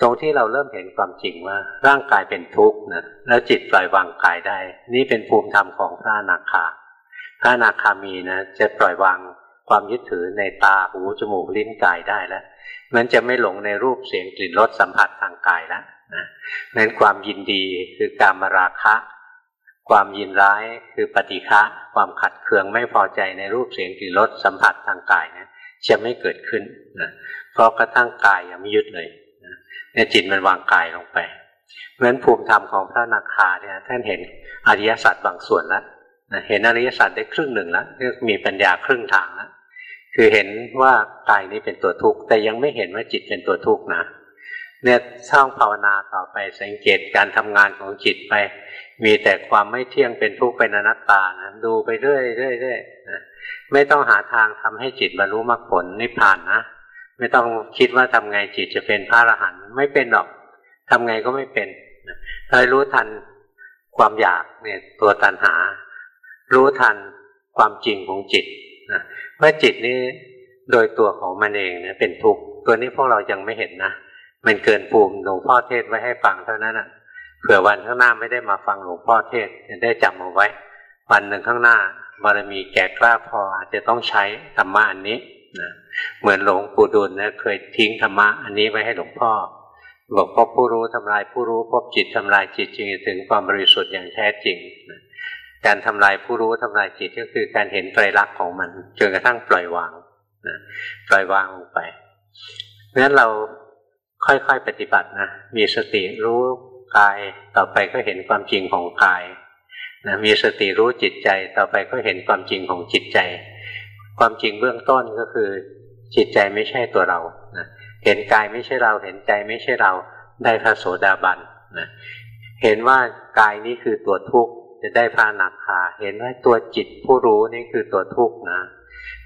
S2: ตรงที่เราเริ่มเห็นความจริงว่า ร่างกายเป็นทุกข์นะแล้วจิตปล่อยวางกายได้ นี่เป็นภูมิธรรมของพระนาคาพระนาคามีนะจะปล่อยวางความยึดถือในตาหูจมูกลิ้นกายได้แล้วมันจะไม่หลงในรูปเสียงกลิ่นรสสัมผัสทางกายแล้วนะนั้นความยินดีคือการมราคะ ความยินร้ายคือปฏิฆะความขัดเคืองไม่พอใจในรูปเสียงกลิ่นรสสัมผัสทางกายนะ จะไม่เกิดขึ้นนะเพราะกระทั่งกายยังไม่ยึดเลยนะี่ยจิตมันวางกายลงไปเพราะฉะนั้นภูมิธรรมของพระนาคาเนี่ยท่านเห็นอริยสัจบางส่วนแล้วนะเห็นอริยสัจได้ครึ่งหนึ่งแล้วมีปัญญาครึ่งทางแล้วคือเห็นว่ากายนี้เป็นตัวทุกข์แต่ยังไม่เห็นว่าจิตเป็นตัวทุกข์นะ เนี่ยสร้างภาวนาต่อไปสังเกตการทำงานของจิตไป มีแต่ความไม่เที่ยงเป็นทุกข์เป็นอนัตตานะดูไปเรื่อยเรื่อยเรื่อยนะไม่ต้องหาทางทำให้จิตบรรลุมรรคผลนิพพานนะไม่ต้องคิดว่าทำไงจิตจะเป็นพระอรหันต์ไม่เป็นหรอกทำไงก็ไม่เป็นถ้ารู้ทันความอยากเนี่ยตัวตัณหา รู้ทันความจริงของจิตนะว่าจิตนี้โดยตัวของมันเองเนี่ยเป็นทุกข์ตัวนี้พวกเรายังไม่เห็นนะ มันเกินภูมิหลวงพ่อเทศไว้ให้ฟังเท่านั้นนะเผื่อวันข้างหน้าไม่ได้มาฟังหลวงพ่อเทศจะได้จำเอาไว้ วันหนึ่งข้างหน้าบารมีแก่กล้าพออาจจะต้องใช้ธรรมะอันนี้นะเหมือนหลวงปู่ดูลนะเคยทิ้งธรรมะอันนี้ไว้ให้หลวงพ่อบอกพบผู้รู้ทำลายผู้รู้พบจิตทำลายจิตจริงถึงความบริสุทธิ์อย่างแท้จริงนะการทำลายผู้รู้ทำลายจิตก็คือการเห็นไตรลักษณ์ของมันจนกระทั่งปล่อยวางนะปล่อยวางลงไปเพราะฉะนั้นเรา ค่อยๆปฏิบัตินะ มีสติรู้กาย ต่อไปก็เห็นความจริงของกายนะมีสติรู้จิตใจ ต่อไปก็เห็นความจริงของจิตใจ ความจริงเบื้องต้นก็คือ จิตใจไม่ใช่ตัวเรานะเห็นกายไม่ใช่เรา เห็นใจไม่ใช่เรา ได้พระโสดาบันนะเห็นว่ากายนี้คือตัวทุกข์จะได้พระนาคาเห็นว่าตัวจิตผู้รู้นี่คือตัวทุกข์นะ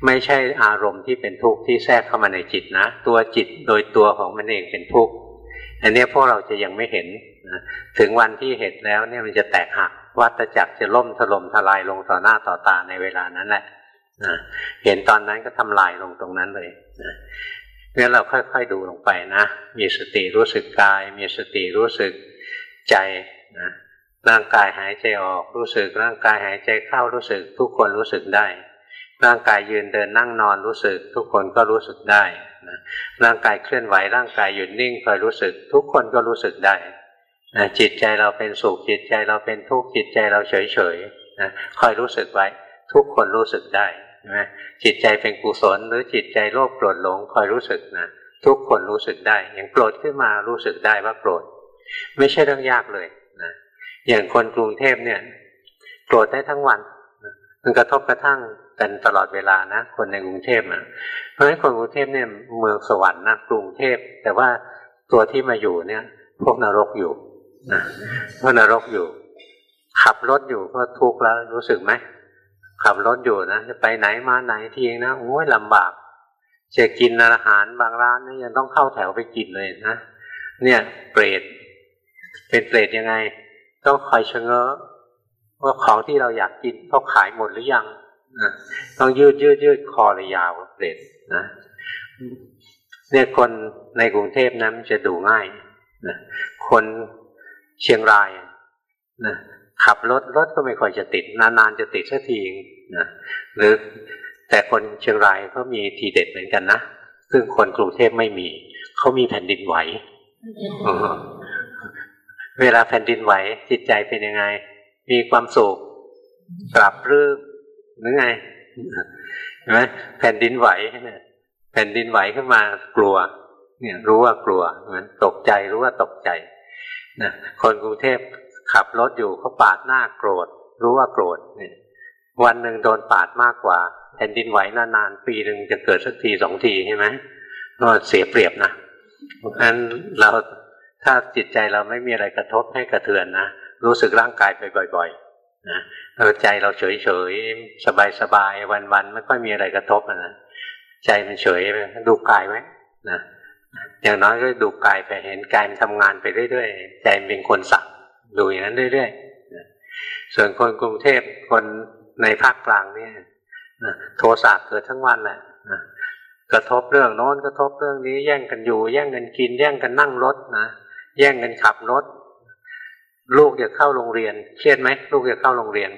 S2: ไม่ใช่อารมณ์ที่เป็นทุกข์ที่แทรกเข้ามาในจิตนะ ตัวจิตโดยตัวของมันเองเป็นทุกข์อันนี้พวกเราจะยังไม่เห็นนะถึงวันที่เห็นแล้วเนี่ยมันจะแตกหักวัตจักรจะล่มถล่มทลายลงต่อหน้าต่อตาในเวลานั้นแหละนะเห็นตอนนั้นก็ทำลายลงตรงนั้นเลยนะงั้นเราค่อยๆดูลงไปนะ มีสติรู้สึกกาย มีสติรู้สึกใจนะร่างกายหายใจออกรู้สึกร่างกายหายใจเข้ารู้สึก ทุกคนรู้สึกได้ ร่างกายยืนเดินนั่งนอนรู้สึก ทุกคนก็รู้สึกได้นะร่างกายเคลื่อนไหวร่างกายหยุดนิ่งคอยรู้สึก ทุกคนก็รู้สึกได้นะจิตใจเราเป็นสุขจิตใจเราเป็นทุกข์จิตใจเราเฉยเฉยนะคอยรู้สึกไว้ ทุกคนรู้สึกได้นะจิตใจเป็นกุศลหรือจิตใจโลภโกรธหลงคอยรู้สึกนะทุกคนรู้สึกได้ อย่างโกรธขึ้นมารู้สึกได้ว่าโกรธไม่ใช่เรื่องยากเลยนะอย่างคนกรุงเทพเนี่ยโกรธได้ทั้งวันมันกระทบกระทั่ง กันตลอดเวลานะ คนในกรุงเทพนะเพราะฉะนั้นคนกรุงเทพเนี่ยเมืองสวรรค์นะกรุงเทพ แต่ว่าตัวที่มาอยู่เนี่ย พวกนรกอยู่นะพวกนรกอยู่ ขับรถอยู่ก็ทุกข์แล้วรู้สึกไหมขับรถอยู่นะจะไปไหนมาไหนทีนะโอ้ยลำบากจะกินอาหารบางร้านนี่ยังต้องเข้าแถวไปกินเลยนะเนี่ยเปรตเป็นเปรตยังไง ต้องคอยชะเง้อว่าของที่เราอยากกินเขาขายหมดหรือยัง นะต้องยืดยืดยืดคอเลยยาวเปรตนะเนี่ยคนในกรุงเทพนะมันจะดูง่ายนะคนเชียงรายนะขับรถรถก็ไม่ค่อยจะติด นานๆจะติดสักทีนะหรือแต่คนเชียงรายก็มีทีเด็ดเหมือนกันนะซึ่งคนกรุงเทพไม่มี เขามีแผ่นดินไหว เวลาแผ่นดินไหวจิตใจเป็นยังไง มีความสุขปรับรื้ม หรือไงเห็นไหมแผ่นดินไหวเนี่ยแผ่นดินไหวขึ้นมากลัว เนี่ยรู้ว่ากลัวเหมือนตกใจรู้ว่าตกใจนะคนกรุงเทพขับรถอยู่เขาปาดหน้าโกรธ รู้ว่าโกรธเนี่ยวันหนึ่งโดนปาดมากกว่า แผ่นดินไหวนานๆปีหนึ่งจะเกิดสักทีสองทีใช่ไหมก็เสียเปรียบนะเพราะฉะนั้นเราถ้าจิตใจเราไม่มีอะไรกระทบให้กระเทือนนะรู้สึกร่างกายไปบ่อยๆ นะเออใจเราเฉยๆสบายๆวันๆไม่ค่อยมีอะไรกระทบนะใจมันเฉยดูกายไหมนะอย่างน้อยก็ดูกายไปเห็นกายมันทำงานไปเรื่อยๆใจเป็นคนสั่งดูอย่างนั้นเรื่อยๆส่วนคนกรุงเทพคนในภาคกลางเนี่ยโทสะเกิดทั้งวันแหละกระทบเรื่องโน้นกระทบเรื่องนี้ แย่งกันอยู่ แย่งกันกิน แย่งกันนั่งรถนะแย่งกันขับรถ ลูกอยากเข้าโรงเรียน เครียดไหมลูกอยากเข้าโรงเรียน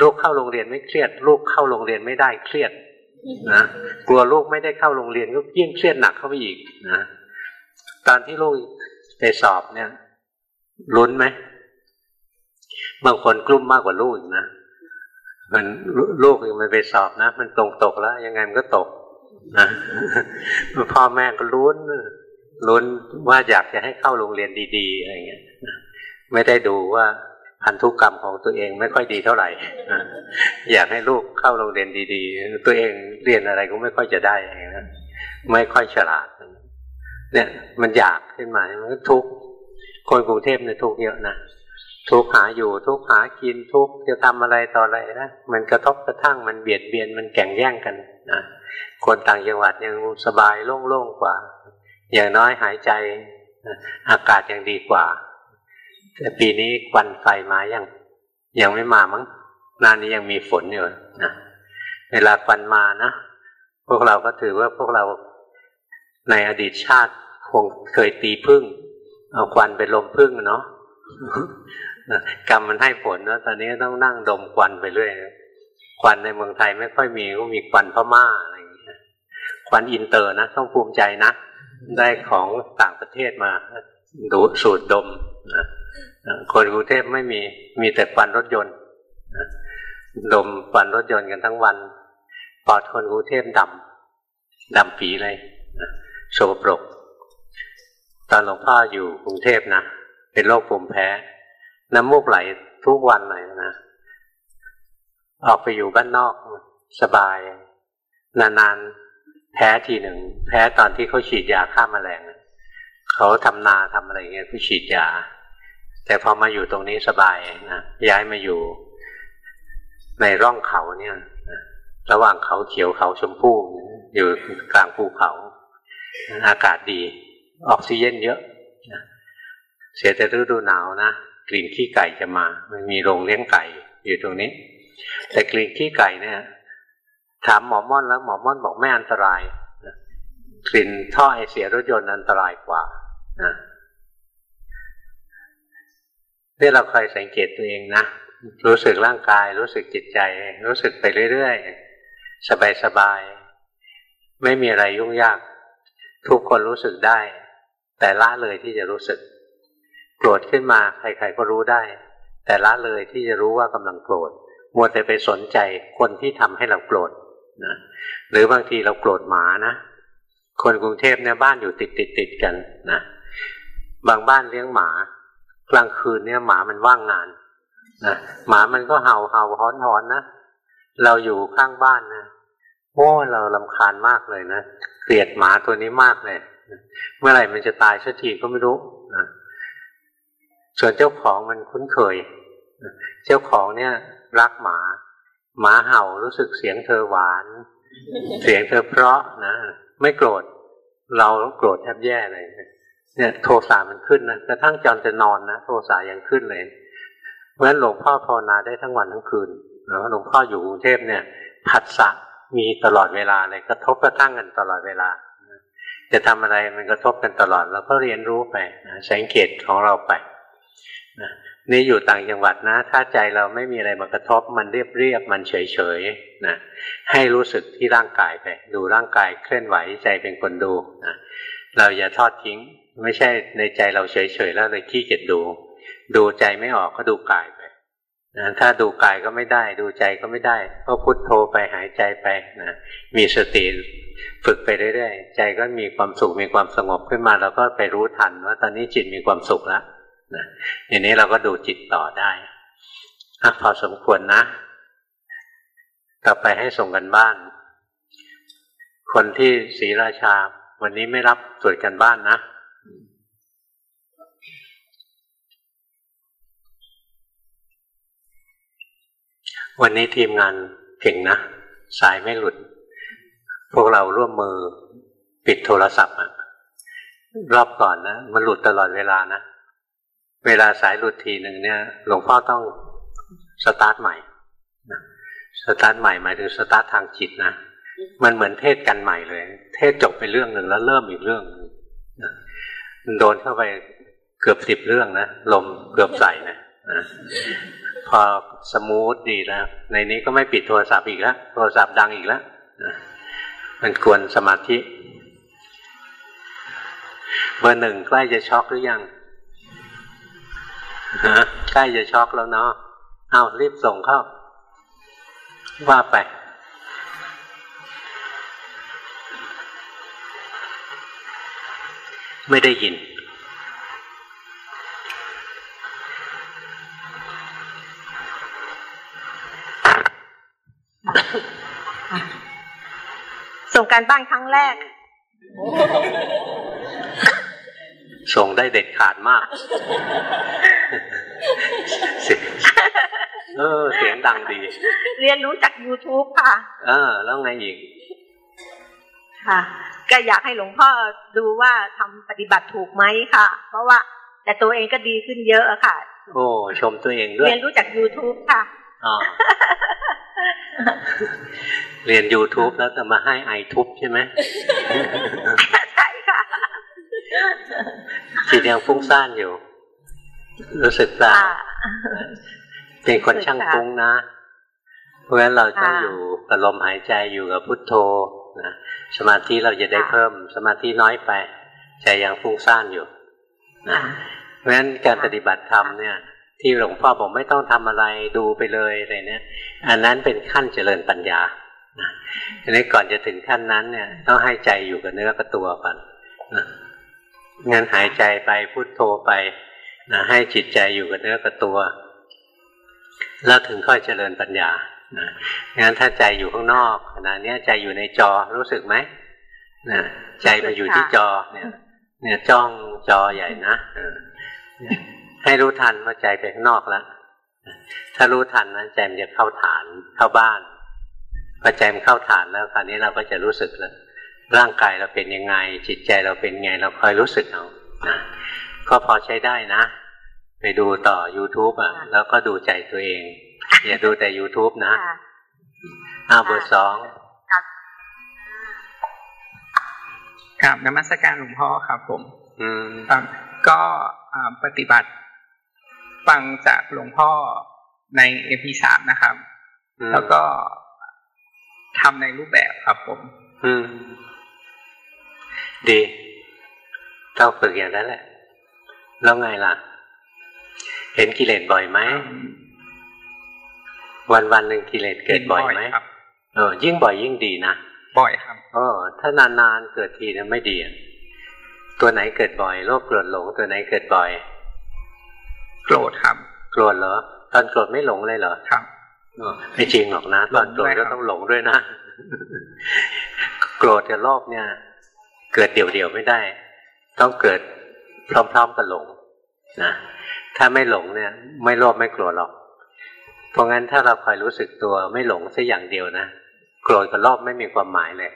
S2: ลูกเข้าโรงเรียนไม่เครียด ลูกเข้าโรงเรียนไม่ได้เครียดนะกลัวลูกไม่ได้เข้าโรงเรียนก็ยิ่งเครียดหนักเข้าไปอีกนะตอนที่ลูกไปสอบเนี่ยลุ้นไหมบางคนกลุ้มมากกว่าลูกอีกนะมันลูกยังไม่ไปสอบนะ มันตรงตกแล้ว ยังไงมันก็ตกนะพ่อแม่ก็ลุ้นลุ้นว่าอยากจะให้เข้าโรงเรียนดี ๆ อะไรเงี้ย ไม่ได้ดูว่าพันธุกรรมของตัวเองไม่ค่อยดีเท่าไหร่อยากให้ลูกเข้าโรงเรียนดีๆ ตัวเองเรียนอะไรก็ไม่ค่อยจะได้นะไม่ค่อยฉลาด เนี่ยมันอยากขึ้นมามันก็ทุกคนกรุงเทพเนี่ยทุกเยอะนะทุกหาอยู่ทุกหากินทุกจะทำอะไรต่ออะไรนะมันกระทบกระทั่งมันเบียดเบียนมันแข่งแย่งกันนะคนต่างจังหวัดยังสบายโล่งๆกว่า อย่างน้อยหายใจอากาศยังดีกว่า แต่ปีนี้ควันไฟมายังยังไม่มามั้งนานนี้ยังมีฝนอยู่นะเวลาควันมานะพวกเราก็ถือว่าพวกเราในอดีตชาติคงเคยตีผึ้งเอาควันไปรมผึ้งเนาะกรรมมันให้ผลนะตอนนี้ต้องนั่งดมควันไปเรื่อยควันในเมืองไทยไม่ค่อยมีก็มีควันพม่าอะไรอย่างเงี้ยควันอินเตอร์นะต้องภูมิใจนะ ได้ของต่างประเทศมาดูสูตรดมนะ คนกรุงเทพไม่มีมีแต่ควันรถยนต์ดมควันรถยนต์กันทั้งวันปอดคนกรุงเทพดำดำปีเลยโสโปรก ตอนหลวงพ่ออยู่กรุงเทพนะเป็นโรคภูมิแพ้ น้ำมูกไหลทุกวันเลยนะออกไปอยู่บ้านนอกสบาย นานๆแพ้ทีหนึ่ง แพ้ตอนที่เขาฉีดยาฆ่ามาแมลงเขาทำนาทำอะไรเงี้ยเขาฉีดยา แต่พอมาอยู่ตรงนี้สบายนะย้ายมาอยู่ ในร่องเขาเนี่ยระหว่างเขาเขียวเขาชมพู่อยู่กลางภูเขาอากาศดี ออกซิเจนเยอะเสียแต่ฤดูหนาวนะกลิ่นขี้ไก่จะมา มันมีโรงเลี้ยงไก่อยู่ตรงนี้ แต่กลิ่นขี้ไก่เนี่ย ถามหมอม่อนแล้วหมอม่อนบอกไม่อันตรายกลิ่นท่อไอเสียรถยนต์อันตรายกว่านะ นี่เราคอยสังเกตตัวเองนะ รู้สึกร่างกาย รู้สึกจิตใจ รู้สึกไปเรื่อยๆ สบายๆ ไม่มีอะไรยุ่งยาก ทุกคนรู้สึกได้ แต่ละเลยที่จะรู้สึก โกรธขึ้นมาใครๆก็รู้ได้ แต่ละเลยที่จะรู้ว่ากำลังโกรธมัวแต่ไปสนใจคนที่ทำให้เราโกรธนะหรือบางทีเราโกรธหมานะ คนกรุงเทพเนี่ยบ้านอยู่ติดติดติดกันนะบางบ้านเลี้ยงหมา กลางคืนเนี่ยหมามันว่างงานนะหมามันก็เห่าเห่าหอนหอนนะเราอยู่ข้างบ้านนะโอ้เราลำคาญมากเลยนะเกลียดหมาตัวนี้มากเลยเมื่อไหร่มันจะตายสักทีก็ไม่รู้นะส่วนเจ้าของมันคุ้นเคย เจ้าของเนี่ย รักหมา หมาเห่ารู้สึกเสียงเธอหวาน เสียงเธอเพราะนะไม่โกรธ เราโกรธแทบแย่เลย เนี่ยโทสะมันขึ้นนะกระทั่งจอนจะนอนนะโทสะยังขึ้นเลย เพราะฉะนั้นหลวงพ่อภาวนาได้ทั้งวันทั้งคืนหลวงพ่ออยู่กรุงเทพเนี่ยผัสสะมีตลอดเวลาเลยกระทบกระทั่งกันตลอดเวลา จะทำอะไรมันกระทบกันตลอดเราก็เรียนรู้ไปนะสังเกตของเราไปนะนี่อยู่ต่างจังหวัดนะ ถ้าใจเราไม่มีอะไรมากระทบมันเรียบเรียบมันเฉยเฉยนะให้รู้สึกที่ร่างกายไป ดูร่างกายเคลื่อนไหวใจเป็นคนดูนะเราอย่าทอดทิ้ง ไม่ใช่ในใจเราเฉยๆแล้วเลยขี้เกียจดู ดูใจไม่ออกก็ดูกายไปนะถ้าดูกายก็ไม่ได้ ดูใจก็ไม่ได้ ก็พุทโธไปหายใจไปนะมีสติฝึกไปเรื่อยๆใจก็มีความสุขมีความสงบขึ้นมาเราก็ไปรู้ทันว่าตอนนี้จิตมีความสุขแล้วนะอย่างนี้เราก็ดูจิตต่อได้อพอสมควรนะ ต่อไปให้ส่งกันบ้าน คนที่ศรีราชา วันนี้ไม่รับตรวจกันบ้านนะ วันนี้ทีมงานเก่งนะ สายไม่หลุด พวกเราร่วมมือปิดโทรศัพท์อะรอบก่อนนะ มันหลุดตลอดเวลานะ เวลาสายหลุดทีหนึ่งเนี่ย หลวงพ่อต้องสตาร์ทใหม่สตาร์ทใหม่หมายถึงสตาร์ททางจิตนะ มันเหมือนเทศกันใหม่เลย เทศจบไปเรื่องหนึ่งแล้วเริ่มอีกเรื่องโดนเข้าไปเกือบสิบเรื่องนะ ลมเกือบใส่นะ อสมูทดีแล้ว ในนี้ก็ไม่ปิดโทรศัพท์อีกแล้วโทรศัพท์ดังอีกแล้วมันกวนสมาธิเบอร์หนึ่งใกล้จะช็อกหรือยังฮะใกล้จะช็อกแล้วเนาะเอารีบส่งเข้า ว่าไปไม่ได้ยิน
S1: ส่งการบ้านครั้งแรก
S2: ส่งได้เด็ดขาดมาก เออ เสียงดังดี
S1: เรียนรู้จาก YouTube ค่ะ
S2: เออ แล้วไงอีก
S1: ค่ะ ก็อยากให้หลวงพ่อดูว่าทำปฏิบัติถูกไหมค่ะ เพราะว่า แต่ตัวเองก็ดีขึ้นเยอะค่ะ
S2: โอ้ ชมตัวเองด้วย
S1: เรียนรู้จาก YouTube ค่ะ
S2: อ๋อ เรียน YouTube แล้วจะมาให้ไอทุบใช่ไหม
S1: ใช่ค่ะ
S2: จิตยังฟุ้งซ่านอยู่ รู้สึกเปล่าเป็นคนช่างฟุ้งนะ เพราะฉะนั้นเราต้องอยู่กับลมหายใจอยู่กับพุทโธนะสมาธิเราจะได้เพิ่ม สมาธิน้อยไป ใจยังฟุ้งซ่านอยู่นะเพราะฉะนั้นการปฏิบัติธรรมเนี่ย ที่หลวงพ่อบอกไม่ต้องทำอะไรดูไปเลยอะไรเนี่ยอันนั้นเป็นขั้นเจริญปัญญาอันนี้ก่อนจะถึงขั้นนั้นเนี่ย ต้องให้ใจอยู่กับเนื้อกับตัวก่อนงั้นหายใจไปพุโทโธไปนะให้จิตใจอยู่กับเนื้อกับตัว แล้วถึงค่อยเจริญปัญญานะงั้นถ้าใจอยู่ข้างนอกขณะนี้ใจอยู่ในจอรู้สึกไหมนะใจมาอยู่ที่จอเนี่ย เนี่ยจ้องจอใหญ่นะ ให้รู้ทันว่าใจไปข้างนอกแล้วถ้ารู้ทันนะใจมันจะเข้าฐานเข้าบ้านพพอใจมันเข้าฐานแล้วคราวนี้เราก็จะรู้สึกแล้ว ร่างกายเราเป็นยังไง จิตใจเราเป็นไง เราคอยรู้สึกเอานะก็พอใช้ได้นะ ไปดูต่อ YouTube อะ แล้วก็ดูใจตัวเอง อย่าดูแต่ YouTube นะอ้าวเบอร์สอง
S3: ครับนมัสการหลวงพ่อครับผม
S2: อืม
S3: ก็ปฏิบัติ ฟังจากหลวงพ่อในเอพีสามนะครับ แล้วก็ทำในรูปแบบครับผม
S2: อืม ดีต้องฝึกอย่างนั้นแหละ แล้วไงล่ะ เห็นกิเลสบ่อยไหม วันวันหนึ่งกิเลสเกิดบ่อยไหมเออ ยิ่งบ่อยยิ่งดีนะ
S3: บ่อยครับ
S2: เออถ้านานๆเกิดทีนะไม่ดี ตัวไหนเกิดบ่อยโลภโกรธหลง ตัวไหนเกิดบ่อย
S3: โกรธครับ
S2: โกรธเหรอตอนโกรธไม่หลงเลยเหรอ
S3: ครับ
S2: ไม่จริงหรอกนะ ตอนโกรธก็ต้องหลงด้วยนะ โกรธกับโลภเนี่ย เกิดเดี่ยวๆไม่ได้ ต้องเกิดพร้อมๆกับหลงนะถ้าไม่หลงเนี่ย ไม่โลภไม่โกรธหรอก เพราะงั้นถ้าเราคอยรู้สึกตัวไม่หลงสักอย่างเดียวนะโกรธกับโลภไม่มีความหมายเลย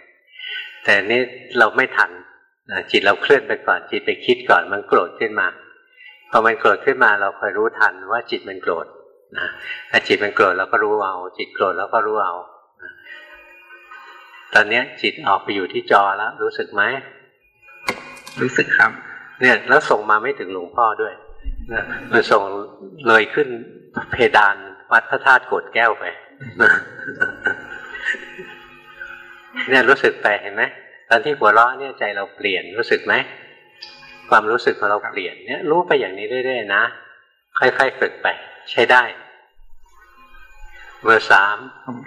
S2: แต่นี่เราไม่ทันจิตเราเคลื่อนไปก่อนจิตไปคิดก่อนมันโกรธขึ้นมา พอมันโกรธขึ้นมาเราคอยรู้ทันว่าจิตมันโกรธนะถ้าจิตมันโกรธเราก็รู้เอา จิตโกรธแล้วก็รู้เอาตอนนี้จิตออกไปอยู่ที่จอแล้ว รู้สึกไหม
S3: รู้สึกครับ
S2: เนี่ย แล้วส่งมาไม่ถึงหลวงพ่อด้วยนะมันส่งเลยขึ้นเพดานวัดพระธาตุโกดแก้วไปเนี่ยรู้สึกไปเห็นไหมตอนที่หัวเราะเนี่ยใจเราเปลี่ยนรู้สึกไหม ความรู้สึกของเราเปลี่ยนเนี่ยรู้ไปอย่างนี้เรื่อยๆนะค่อยๆฝึกไป ใช้ได้เบอร์สาม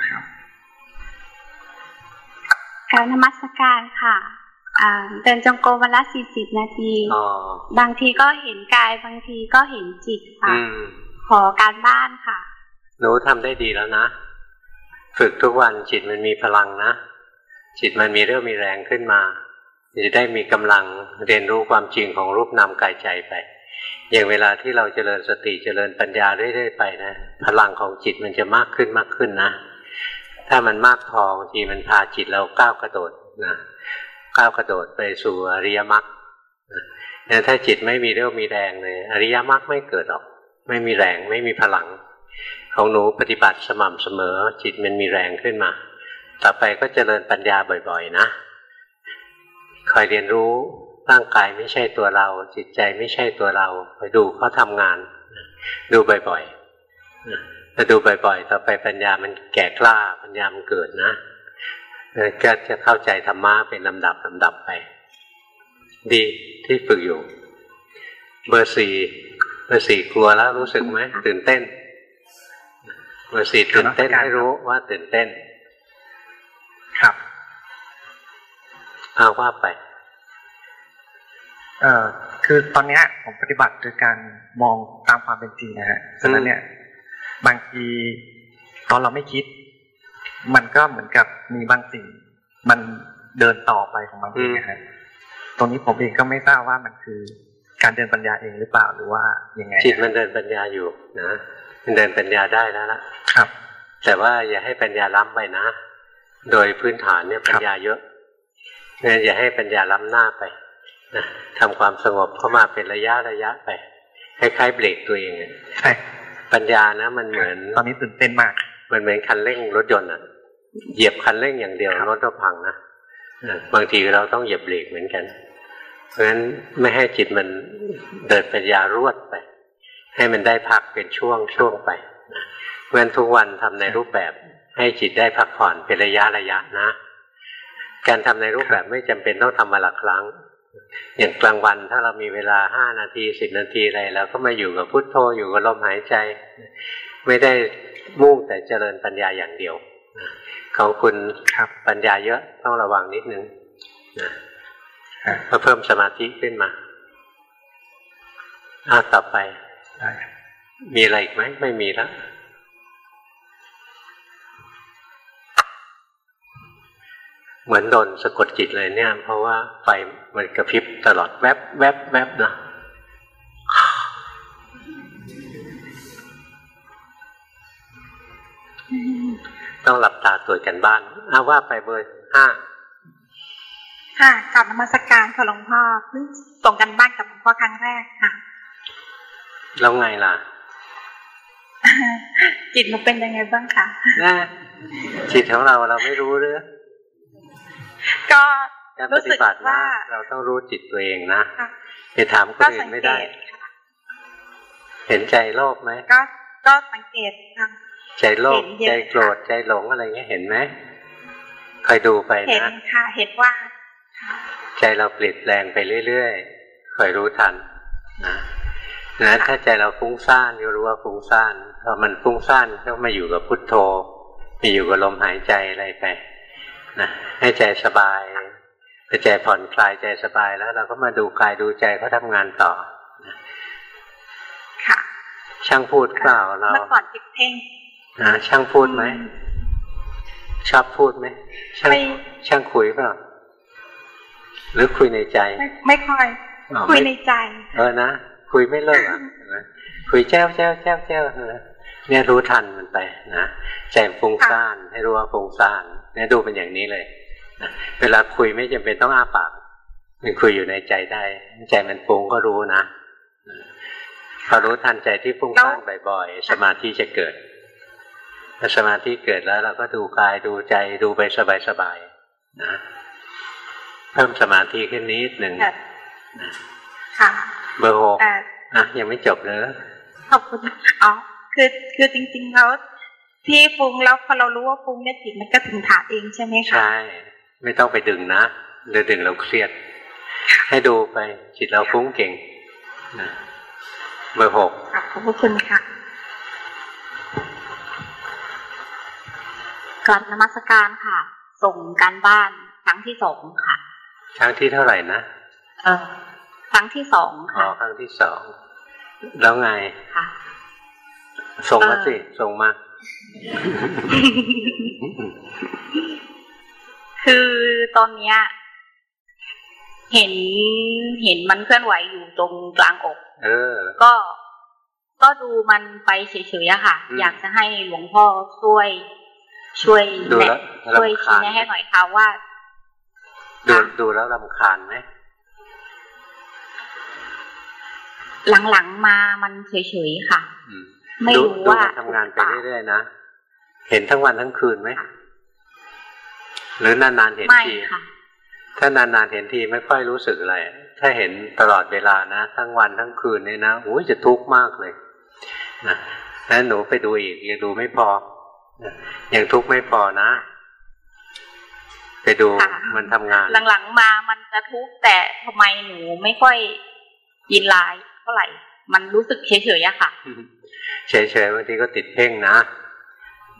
S2: ครับ
S4: การนมัสการค่ะเดินจงกรมวันละสี่สิบนาที บางทีก็เห็นกายบางทีก็เห็นจิตค่ะขอการบ้านค่ะ
S2: หนูทำได้ดีแล้วนะ ฝึกทุกวันจิตมันมีพลังนะ จิตมันมีเรื่องมีแรงขึ้นมา จะได้มีกำลังเรียนรู้ความจริงของรูปนามกายใจไป อย่างเวลาที่เราเจริญสติเจริญปัญญาเรื่อยๆไปนะพลังของจิตมันจะมากขึ้นมากขึ้นนะถ้ามันมากพอบางทีมันพาจิตเราก้าวกระโดดนะก้าวกระโดดไปสู่อริยมรรคนะถ้าจิตไม่มีเรื่องมีแรงเลยอริยมรรคไม่เกิดหรอก ไม่มีแรงไม่มีพลัง ของหนูปฏิบัติสม่ำเสมอ จิตมันมีแรงขึ้นมา ต่อไปก็เจริญปัญญาบ่อย ๆ นะ คอยเรียนรู้ร่างกายไม่ใช่ตัวเรา จิตใจไม่ใช่ตัวเราไปดูเขาทำงาน ดูบ่อยๆถ้าดูบ่อยๆ ต่อไปปัญญามันแก่กล้าปัญญามันเกิดนะก็จะเข้าใจธรรมะเป็นลำดับลำดับไป ดีที่ฝึกอยู่ เบอร์สี่เบอร์สี่กลัวแล้วรู้สึกไหมตื่นเต้น เบอร์สี่ตื่นเต้นให้รู้ว่าตื่นเต้น อาว่าไป
S3: เอ่อคือตอนเนี้ยผมปฏิบัติโดยการมองตามความเป็นจริงนะฮะฉะนั้นเนี่ย บางทีตอนเราไม่คิด มันก็เหมือนกับมีบางสิ่ง มันเดินต่อไปของมันเองนะฮะตรงนี้ผมเองก็ไม่ทราบว่ามันคือการเดินปัญญาเองหรือเปล่าหรือว่ายังไง
S2: จิตมันเดินปัญญาอยู่นะมันเดินปัญญาได้แล้วล่ะ
S3: ครับ
S2: แต่ว่าอย่าให้ปัญญาล้ำไปนะ โดยพื้นฐานเนี่ยปัญญาเยอะ เนี่ยอย่าให้ปัญญาล้ำหน้าไปนะทำความสงบเข้ามาเป็นระยะระยะไปคล้ายๆเบรกตัวเอง
S3: ใช่
S2: ปัญญานะ มันเหมือน
S3: ตอนนี้ตื่นเต้นมาก
S2: มันเหมือนคันเร่งรถยนต์อะ เหยียบคันเร่งอย่างเดียวรถก็พังนะบางทีเราต้องเหยียบเบรกเหมือนกัน เพราะฉะนั้นไม่ให้จิตมันเดินปัญญารวดไป ให้มันได้พักเป็นช่วงช่วงไปเพราะฉะนั้นทุกวันทำในรูปแบบ ให้จิตได้พักผ่อนเป็นระยะระยะนะ การทำในรูปแบบไม่จำเป็นต้องทำมาหลักครั้ง อย่างกลางวันถ้าเรามีเวลาห้านาทีสิบนาทีอะไรเราก็มาอยู่กับพุทโธอยู่กับลมหายใจ ไม่ได้มุ่งแต่เจริญปัญญาอย่างเดียวของคุณปัญญาเยอะต้องระวังนิดนึงนะเพิ่มสมาธิขึ้นมาอ้าต่อไป มีอะไรอีกไหมไม่มีแล้ว เหมือนโดนสะกดจิตเลยเนี่ย เพราะว่าไฟมันกระพริบตลอดแวบแวบแวบนะต้องหลับตาตรวจกันบ้านเอาว่าไปเบอร์ห้า
S1: ค่ะกลับนมัสการค่ะหลวงพ่อเพิ่งส่งกันบ้านกับหลวงพ่อครั้งแรกค่ะ
S2: แล้วไงล่ะ
S1: จิตมันเป็นยังไงบ้างคะ
S2: จิตของเราเราไม่รู้หรือ
S1: ก็
S2: การปฏิบัติว่าเราต้องรู้จิตตัวเองนะไปถามคนอื่นไม่ได้ เห็นใจโลภไหม
S1: ก็ก็สังเกต
S2: ใจโลภใจโกรธใจหลงอะไรเงี้ยเห็นไหมคอยดูไปนะเห็
S1: นค่ะเห็นว่า
S2: ใจเราเปลี่ยนแปลงไปเรื่อยๆคอยรู้ทันนะนะถ้าใจเราฟุ้งซ่านก็รู้ว่าฟุ้งซ่านพอมันฟุ้งซ่านก็มาอยู่กับพุทโธมาอยู่กับลมหายใจอะไรไป นะให้ใจสบายใจผ่อนคลายใจสบายแล้ว เราก็มาดูกายดูใจเขาทางานต่อ
S1: ค่ะ
S2: ช่างพูดเปล่าเรา
S1: เมื่อก่อนติดเพ่ง
S2: นะช่างพูดไหมชอบพูดไหมช่างช่างคุยเปล่าหรือคุยในใจ
S1: ไม่ค่อยคุยในใจ
S2: เออนะคุยไม่เลิกอะคุยแจ้วแจ้วแจ้วแจ้วเนี่ยรู้ทันมันไปนะใจฟุ้งซ่านให้รู้ว่าฟุ้งซ่าน เนี่ยดูเป็นอย่างนี้เลย เวลาคุยไม่จำเป็นต้องอ้าปาก มันคุยอยู่ในใจได้ ใจมันฟุ้งก็รู้นะพอรู้ทันใจที่ฟุ้งซ่านบ่อยๆ สมาธิจะเกิดพอสมาธิเกิดแล้วเราก็ดูกายดูใจดูไปสบายๆนะเพิ่มสมาธิขึ้นนิดหนึ่ง
S1: ค่ะ
S2: เบอร์หกนะยังไม่จบเลย
S1: ขอบคุณอ๋อคือคือจริง ๆ แล้ว ที่ฟุ้งแล้วพอเรารู้ว่าฟุ้งเนี่ยจิตมันก็ถึงฐานเองใช่ไหมคะใช่
S2: ไม่ต้องไปดึงนะเรือดึงเราเครียด ให้ดูไปจิตเราฟุ้งเก่งนะเบอร์หก
S1: ขอบคุณค่ะ
S4: กลับนมัสการค่ะ ส่งการบ้านครั้งที่สองค่ะ
S2: ครั้งที่เท่าไหร่นะ
S4: เออครั้งที่สองค่ะอ๋
S2: อครั้งที่สองแล้วไงค่ะส่งมาสิส่งมา
S4: คือตอนเนี้ย เห็นเห็นมันเคลื่อนไหวอยู่ตรงกลางอก
S2: เออ
S4: ก็ก็ดูมันไปเฉยๆอะค่ะ อยากจะให้หลวงพ่อช่วย ช่วยแนะช่วยชี้แนะให้หน่อยค่ะว่า
S2: ดูดูแล้วลำคาญไหม
S4: หลังๆมามันเฉยๆค่ะ ไม่รู้ว่า
S2: ทำงานไปเรื่อยๆนะเห็นทั้งวันทั้งคืนไหมหรือนานๆเห็นทีถ้านานๆเห็นทีไม่ค่อยรู้สึกอะไร ถ้าเห็นตลอดเวลานะ ทั้งวันทั้งคืนเนี่ยนะโอ้ยจะทุกข์มากเลยนะแล้วหนูไปดูอีกยังดูไม่พอยังทุกข์ไม่พอนะ ไปดูมันทำงาน
S4: หลังๆมามันจะทุกข์แต่ทำไมหนูไม่ค่อยยินลายเท่าไหร่ มันรู้สึกเฉยๆอะค่ะ
S2: เฉยๆบางทีก็ติดเพ่งนะ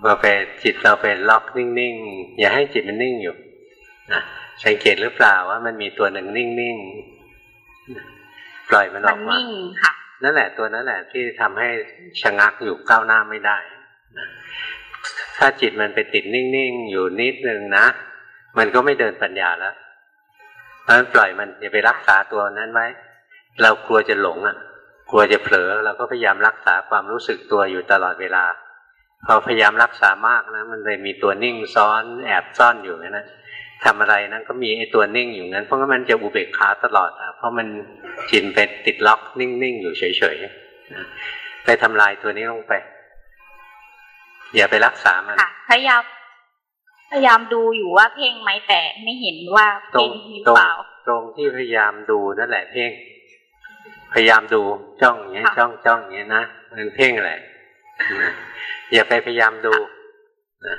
S2: พอไปจิตเราไปล็อกนิ่งๆ อย่าให้จิตมันนิ่งอยู่นะสังเกตหรือเปล่าว่ามันมีตัวหนึ่งนิ่งๆ ปล่อยมันออกมานั่นแหละตัวนั้นแหละที่ทำให้ชะงักอยู่ก้าวหน้าไม่ได้ถ้าจิตมันไปติดนิ่งๆ อยู่นิดนึงนะ มันก็ไม่เดินปัญญาแล้วเพราะฉะนั้นปล่อยมันอย่าไปรักษาตัวนั้นไว้ เรากลัวจะหลงอะ กลัวจะเผลอเราก็พยายามรักษาความรู้สึกตัวอยู่ตลอดเวลา พอพยายามรักษามากนะ มันเลยมีตัวนิ่งซ้อนแอบซ่อนอยู่นะทำอะไรนั้นก็มีไอ้ตัวนิ่งอยู่นั้น เพราะว่ามันจะอุเบกขาตลอดอะเพราะมันจินไปติดล็อกนิ่งๆอยู่เฉยๆไปทำลายตัวนี้ลงไป อย่าไปรักษามัน
S4: พยายามพยายามดูอยู่ว่าเพ่งไหมแต่ไม่เห็นว่าเพ่งหรือเปล่า
S2: ตรงที่พยายามดูนั่นแหละเพ่ง พยายามดูจ้องอย่างนี้จ้องจ้องอย่างนี้นะมันเพ่งแหละอย่าไปพยายามดูนะ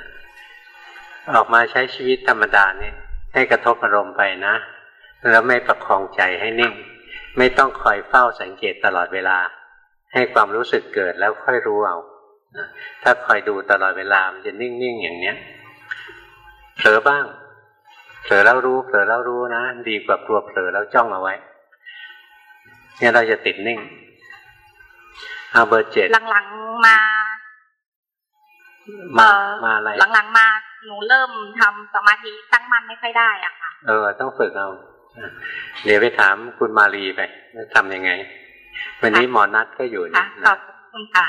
S2: ออกมาใช้ชีวิตธรรมดาเนี่ยให้กระทบอารมณ์ไปนะ แล้วไม่ประคองใจให้นิ่ง ไม่ต้องคอยเฝ้าสังเกตตลอดเวลา ให้ความรู้สึกเกิดแล้วค่อยรู้เอาถ้าคอยดูตลอดเวลามันจะนิ่งๆอย่างเนี้ยเผลอบ้างเผลอแล้วรู้เผลอแล้วรู้นะ ดีกว่ากลัวเผลอแล้วจ้องเอาไว้ เนี่ยเราจะติดนิ่งเอาเบอร์เจ็ด
S4: หลังๆมา
S2: มามาอะไร
S4: หลังๆมาหนูเริ่มทำสมาธิตั้งมั่นไม่ค่อยได้อะค่ะ
S2: เออ ต้องฝึกเอาเดี๋ยวไปถามคุณมาลีไปทำยังไง วันนี้หมอนัดก็อยู่
S4: นะขอบคุณค่ะ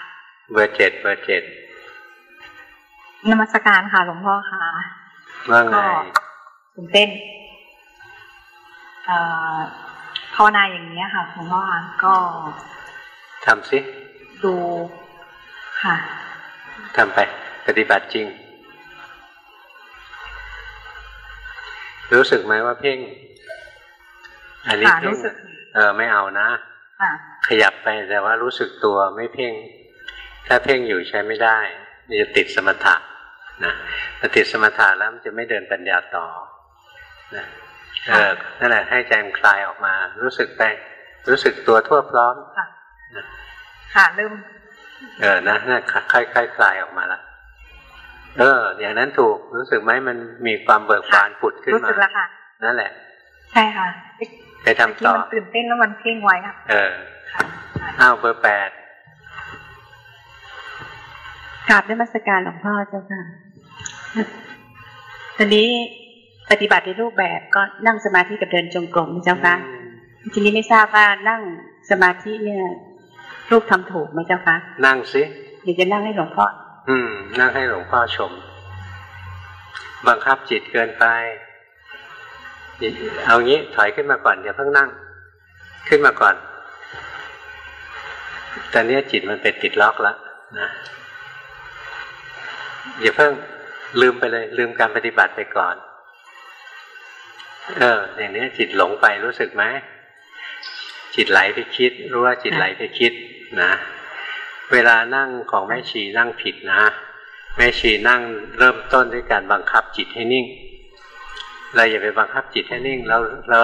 S2: เบอร์เจ็ดเบอร์เจ็ด
S1: นมัสการค่ะหลวงพ่อค่ะ
S2: ว่าไง
S1: ตื่นเต้น ภาวนาอย่างนี้ค่ะหลวงพ่อก็
S2: ทำสิ
S1: ดูค่ะ
S2: ทำไป ปฏิบัติจริง รู้สึกไหมว่าเพ่ง อันนี้เพ่งเออไม่เอานะขยับไปแต่ว่ารู้สึกตัวไม่เพ่ง ถ้าเพ่งอยู่ใช้ไม่ได้มันจะติดสมถะนะถ้าติดสมถะแล้วมันจะไม่เดินปัญญาต่อนะ เออนั่นแหละให้ใจมันคลายออกมา รู้สึกไป รู้สึกตัวทั่วพร้อม
S1: ค่ะค่ะเริ่ม
S2: เออนะนั่นค่อยๆคลายออกมาละเออ อย่างนั้นถูกรู้สึกไหมมันมีความเบิกบานผุดขึ้นมารู้
S1: สึกแล้วค่ะ
S2: นั่นแหละ
S1: ใช่ค่ะ
S2: ไปทำต่อ
S1: มันตื่นเต้นแล้วมันเพ่งไว้ค่ะ
S2: เอออ้าวเบอร์แปด
S1: กราบได้มาสการหลวงพ่อเจ้าค่ะตอนนี้ ปฏิบัติในรูปแบบก็นั่งสมาธิกับเดินจงกรมเจ้าค่ะทีนี้ไม่ทราบว่านั่งสมาธิเนี่ยรูปทำถูกไหมเจ้าคะ
S2: นั่งสิ
S1: เดี๋ยวจะนั่งให้หลวงพ่อ
S2: อืม นั่งให้หลวงพ่อชม บังคับจิตเกินไปเอางี้ถอยขึ้นมาก่อนอย่าเพิ่งนั่ง ขึ้นมาก่อนตอนนี้จิตมันเป็นติดล็อกแล้วนะอย่าเพิ่งลืมไปเลย ลืมการปฏิบัติไปก่อน เออ อย่างนี้จิตหลงไปรู้สึกไหมจิตไหลไปคิด รู้ว่าจิตไหลไปคิดนะ เวลานั่งของแม่ชีนั่งผิดนะ แม่ชีนั่งเริ่มต้นด้วยการบังคับจิตให้นิ่ง เราอย่าไปบังคับจิตให้นิ่ง เราเรา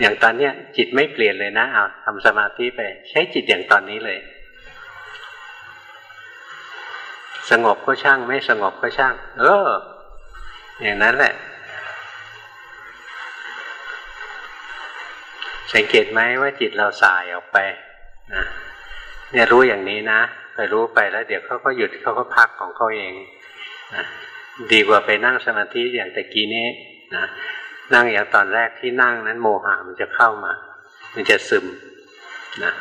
S2: อย่างตอนเนี้ย จิตไม่เปลี่ยนเลยนะเอาทำสมาธิไป ใช้จิตอย่างตอนนี้เลย สงบก็ช่างไม่สงบก็ช่าง เออ อย่างนั้นแหละ สังเกตไหมว่าจิตเราสายออกไปนะเนี่ยรู้อย่างนี้นะไปรู้ไปแล้ว เดี๋ยวเขาก็หยุดเขาก็พักของเขาเองนะดีกว่าไปนั่งสมาธิอย่างตะกี้นี้นะนั่งอย่างตอนแรกที่นั่งนั้นโมหะมันจะเข้ามา มันจะซึมนะ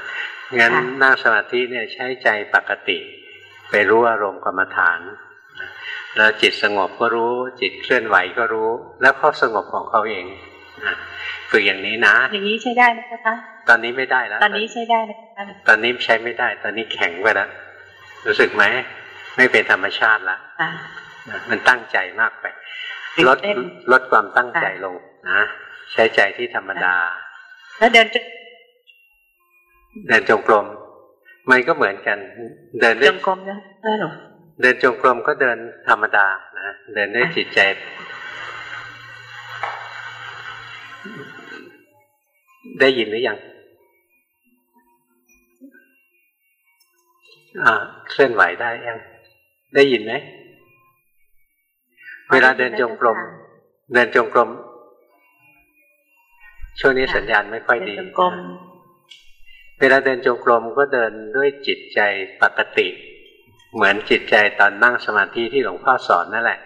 S2: งั้นนั่งสมาธิเนี่ยใช้ใจปกติ ไปรู้อารมณ์กรรมฐานนะแล้วจิตสงบก็รู้ จิตเคลื่อนไหวก็รู้ แล้วเขาสงบของเขาเองนะ ฝึกอย่างนี้นะ
S1: อย่างนี้ใช้ได้ไหมคะ
S2: ตอนนี้ไม่ได้แล้ว
S1: ตอนนี้ใช้ได้ไหม
S2: ตอนนี้ใช้ไม่ได้ ตอนนี้แข็งไปแล้วรู้สึกไหม ไม่เป็นธรรมชาติแล้วมันตั้งใจมากไปลดลดความตั้งใจลงนะใช้ใจที่ธรรมดา
S1: แล้วเดินจ
S2: เดินจงกรมมันก็เหมือนกัน เดิน
S1: จงกรมนะ
S2: เดินจงกรมก็เดินธรรมดานะเดินด้วยจิตใจ ได้ยินหรือยังอ่าเคลื่อนไหวได้ยังได้ยินไหมเวลาเดินจงกรมเดินจงกรมช่วงนี้สัญญาณไม่ค่อยดีเวลาเดินจงกรมก็เดินด้วยจิตใจปกติ เหมือนจิตใจตอนนั่งสมาธิที่หลวงพ่อสอนนั่นแหละ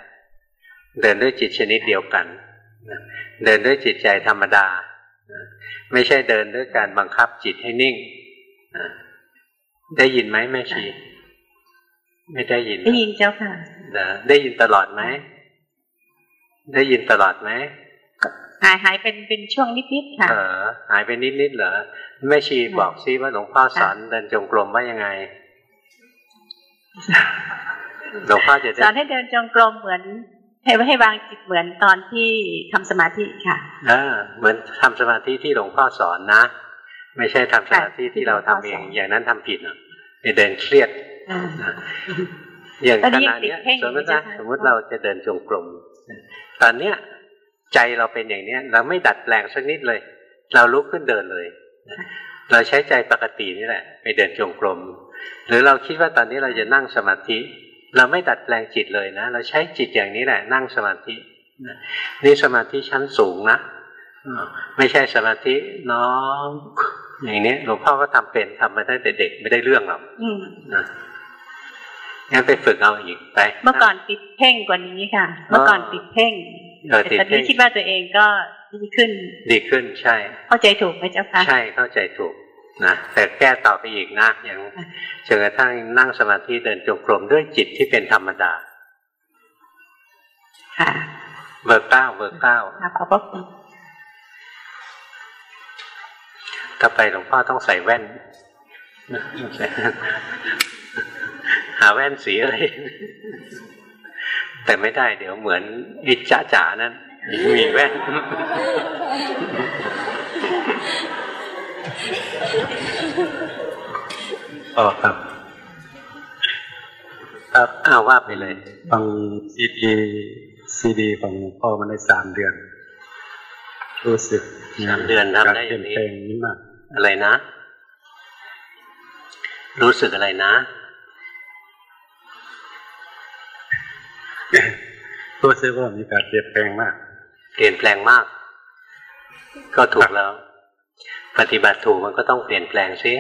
S2: เดินด้วยจิตชนิดเดียวกัน เดินด้วยจิตใจธรรมดา ไม่ใช่เดินด้วยการบังคับจิตให้นิ่งได้ยินไหมแม่ชี ไม่ได้ยิน
S1: ได้ยินเจ้าค่ะ
S2: ได้ยินตลอดไหม ได้ยินตลอดไหม
S1: หายหายเป็นเป็นช่วงนิดๆค่ะ
S2: เออ หายไปนิดๆเหรอแม่ชีบอกซิว่าหลวงพ่อสอนเดินจงกรมว่ายังไงหลวงพ่อจะ
S1: สอนให้เดินจงกรมเหมือน ให้ให้วางจิตเหมือนตอนที่ทำสมาธิค่ะ
S2: อ่าเหมือนทำสมาธิที่หลวงพ่อสอนนะ ไม่ใช่ทำสมาธิที่เราทำเอง อย่างนั้นทำผิดอะไปเดินเครียดอย่างขณะนี้สมมตินะสมมติเราจะเดินจงกรมตอนเนี้ย ใจเราเป็นอย่างเนี้ย เราไม่ดัดแปลงสักนิดเลย เราลุกขึ้นเดินเลย เราใช้ใจปกตินี่แหละ ไปเดินจงกรมหรือเราคิดว่าตอนนี้เราจะนั่งสมาธิ เราไม่ดัดแปลงจิตเลยนะ เราใช้จิตอย่างนี้แหละ นั่งสมาธินี่สมาธิชั้นสูงนะไม่ใช่สมาธิน้องอย่างนี้หลวงพ่อก็ทำเป็นทำมาตั้งแต่เด็กไม่ได้เรื่องหรอกนะงั้นไปฝึกเอาอีกไป
S1: เมื่อก่อนติดเพ่งกว่านี้ค่ะ เมื่อก่อนติดเพ่งแต่ตอนนี้คิดว่าตัวเองก็ดีขึ้น
S2: ดีขึ้นใช่
S1: เข้าใจถูกไหมเจ้าคะ
S2: ใช่เข้าใจถูก นะแต่แก้ต่อไปอีกนะ อย่างจนกระทั่งนั่งสมาธิเดินจงกรมด้วยจิตที่เป็นธรรมดา
S1: ค่ะ
S2: เบอร์เก้าเบอร์เก้า
S1: ขอบพระคุณ
S2: ถ้าไปหลวงพ่อต้องใส่แว่น หาแว่นสีอะไร แต่ไม่ได้เดี๋ยวเหมือนอิจจ๋านั้นมีแว่น
S5: อ๋อครับ
S2: ครับอ้าวว่าไปเลย
S5: ฟังซีดีซีดีของพ่อมาได้สามเดือน รู้สึก
S2: สามเดือนทำได้อย่างนี้เปลี่ยนแปลงนี้มากอะไรนะ รู้สึกอะไรนะ
S5: รู้สึกว่ามีการเปลี่ยนแปลงมาก
S2: เปลี่ยนแปลงมาก ก็ถูกแล้ว ปฏิบัติถูกมันก็ต้องเปลี่ยนแปลงซิ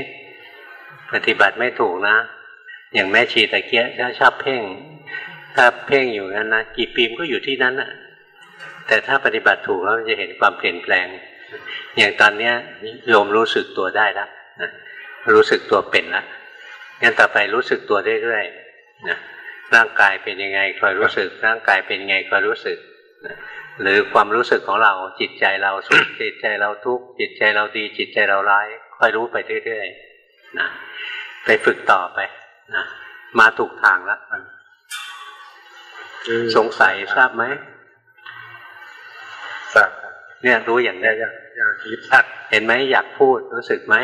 S2: ปฏิบัติไม่ถูกนะ อย่างแม่ชีตะเกียถ้าชอบเพ่ง ถ้าเพ่งอยู่นั้นนะกี่ปีมก็อยู่ที่นั้นน่ะแต่ถ้าปฏิบัติถูกแล้วมันจะเห็นความเปลี่ยนแปลง อย่างตอนเนี้ยโยมรู้สึกตัวได้แล้วนะรู้สึกตัวเป็นแล้วงั้นต่อไปรู้สึกตัวเรื่อยๆนะร่างกายเป็นยังไงคอยรู้สึก ร่างกายเป็นยังไงคอยรู้สึกนะ หรือความรู้สึกของเราจิตใจเราสุขจิตใจเราทุกข์จิตใจเราดี จิตใจเราร้ายคอยรู้ไปเรื่อยๆนะไปฝึกต่อไปนะมาถูกทางแล้วสงสัยทราบไหม
S5: ทราบ
S2: เนี่ยรู้อย่างนี้
S5: อยากอยากคิด
S2: ชัดเห็นไหมอยากพูดรู้สึกไหม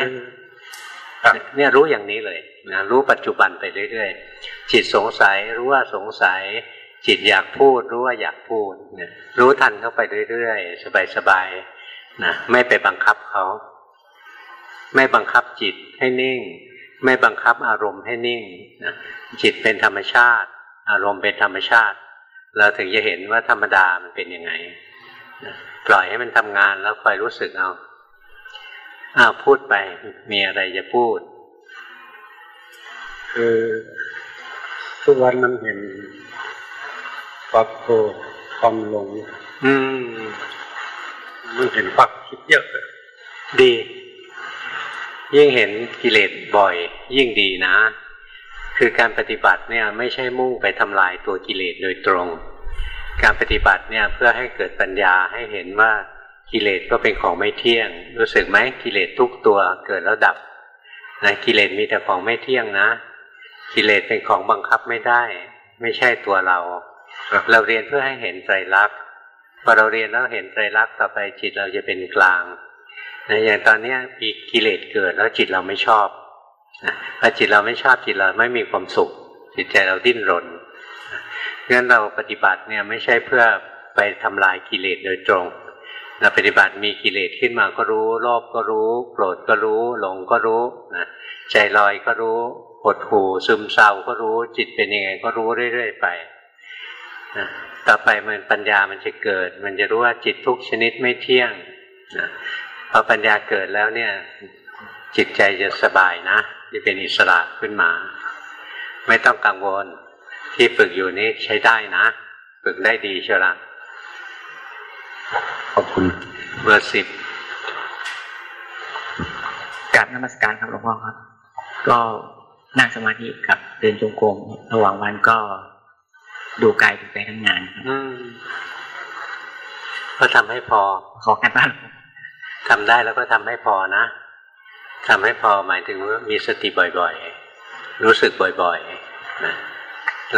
S2: เนี่ยรู้อย่างนี้เลยนะรู้ปัจจุบันไปเรื่อยๆจิตสงสัยรู้ว่าสงสัย จิตอยากพูดรู้ว่าอยากพูดเนี่ยรู้ทันเข้าไปเรื่อยๆ สบายๆนะไม่ไปบังคับเขา ไม่บังคับจิตให้นิ่ง ไม่บังคับอารมณ์ให้นิ่งนะจิตเป็นธรรมชาติ อารมณ์เป็นธรรมชาติ เราถึงจะเห็นว่าธรรมดามันเป็นยังไงปล่อยให้มันทำงานแล้วคอยรู้สึกเอาอ้าวพูดไปมีอะไรจะพูด
S5: คือทุกวันมันเห็น ความโกรธความหลง
S2: อืม
S5: มันเห็นความคิดเยอะ
S2: ดี ยิ่งเห็นกิเลสบ่อย ยิ่งดีนะ คือการปฏิบัติเนี่ย ไม่ใช่มุ่งไปทำลายตัวกิเลสโดยตรง การปฏิบัติเนี่ยเพื่อให้เกิดปัญญาให้เห็นว่ากิเลสก็เป็นของไม่เที่ยง รู้สึกไหมกิเลสทุกตัวเกิดแล้วดับนะกิเลสมีแต่ของไม่เที่ยงนะ กิเลสเป็นของบังคับไม่ได้ ไม่ใช่ตัวเรา เราเรียนเพื่อให้เห็นไตรลักษณ์พอเราเรียนแล้วเห็นไตรลักษณ์ต่อไปจิตเราจะเป็นกลางนะอย่างตอนนี้มีกิเลสเกิดแล้วจิตเราไม่ชอบพอจิตเราไม่ชอบจิตเราไม่มีความสุข จิตใจเราดิ้นรนงั้นเราปฏิบัติเนี่ยไม่ใช่เพื่อไปทำลายกิเลสโดยตรงเราปฏิบัติมีกิเลสขึ้นมาก็รู้โลภก็รู้ โกรธก็รู้ หลงก็รู้นะใจลอยก็รู้หดหูซึมเศร้าก็รู้ จิตเป็นยังไงก็รู้เรื่อยๆไป นะต่อไปมันปัญญามันจะเกิด มันจะรู้ว่าจิตทุกชนิดไม่เที่ยงนะพอปัญญาเกิดแล้วเนี่ย จิตใจจะสบายนะจะเป็นอิสระขึ้นมา ไม่ต้องกังวลที่ฝึกอยู่นี้ใช้ได้นะ ฝึกได้ดีเชียวละ
S5: ขอบคุณ
S2: เบอร์สิบ
S3: กราบนมัสการครับหลวงพ่อครับ ก็นั่งสมาธิกับเดินจงกรมระหว่างวันก็ ดูกายดูใจทั้งงานครับ
S2: ก็ทำให้พอ
S3: ขอการบ้าน
S2: ทำได้แล้วก็ทำให้พอนะทำให้พอหมายถึงว่ามีสติบ่อยๆ รู้สึกบ่อยๆนะ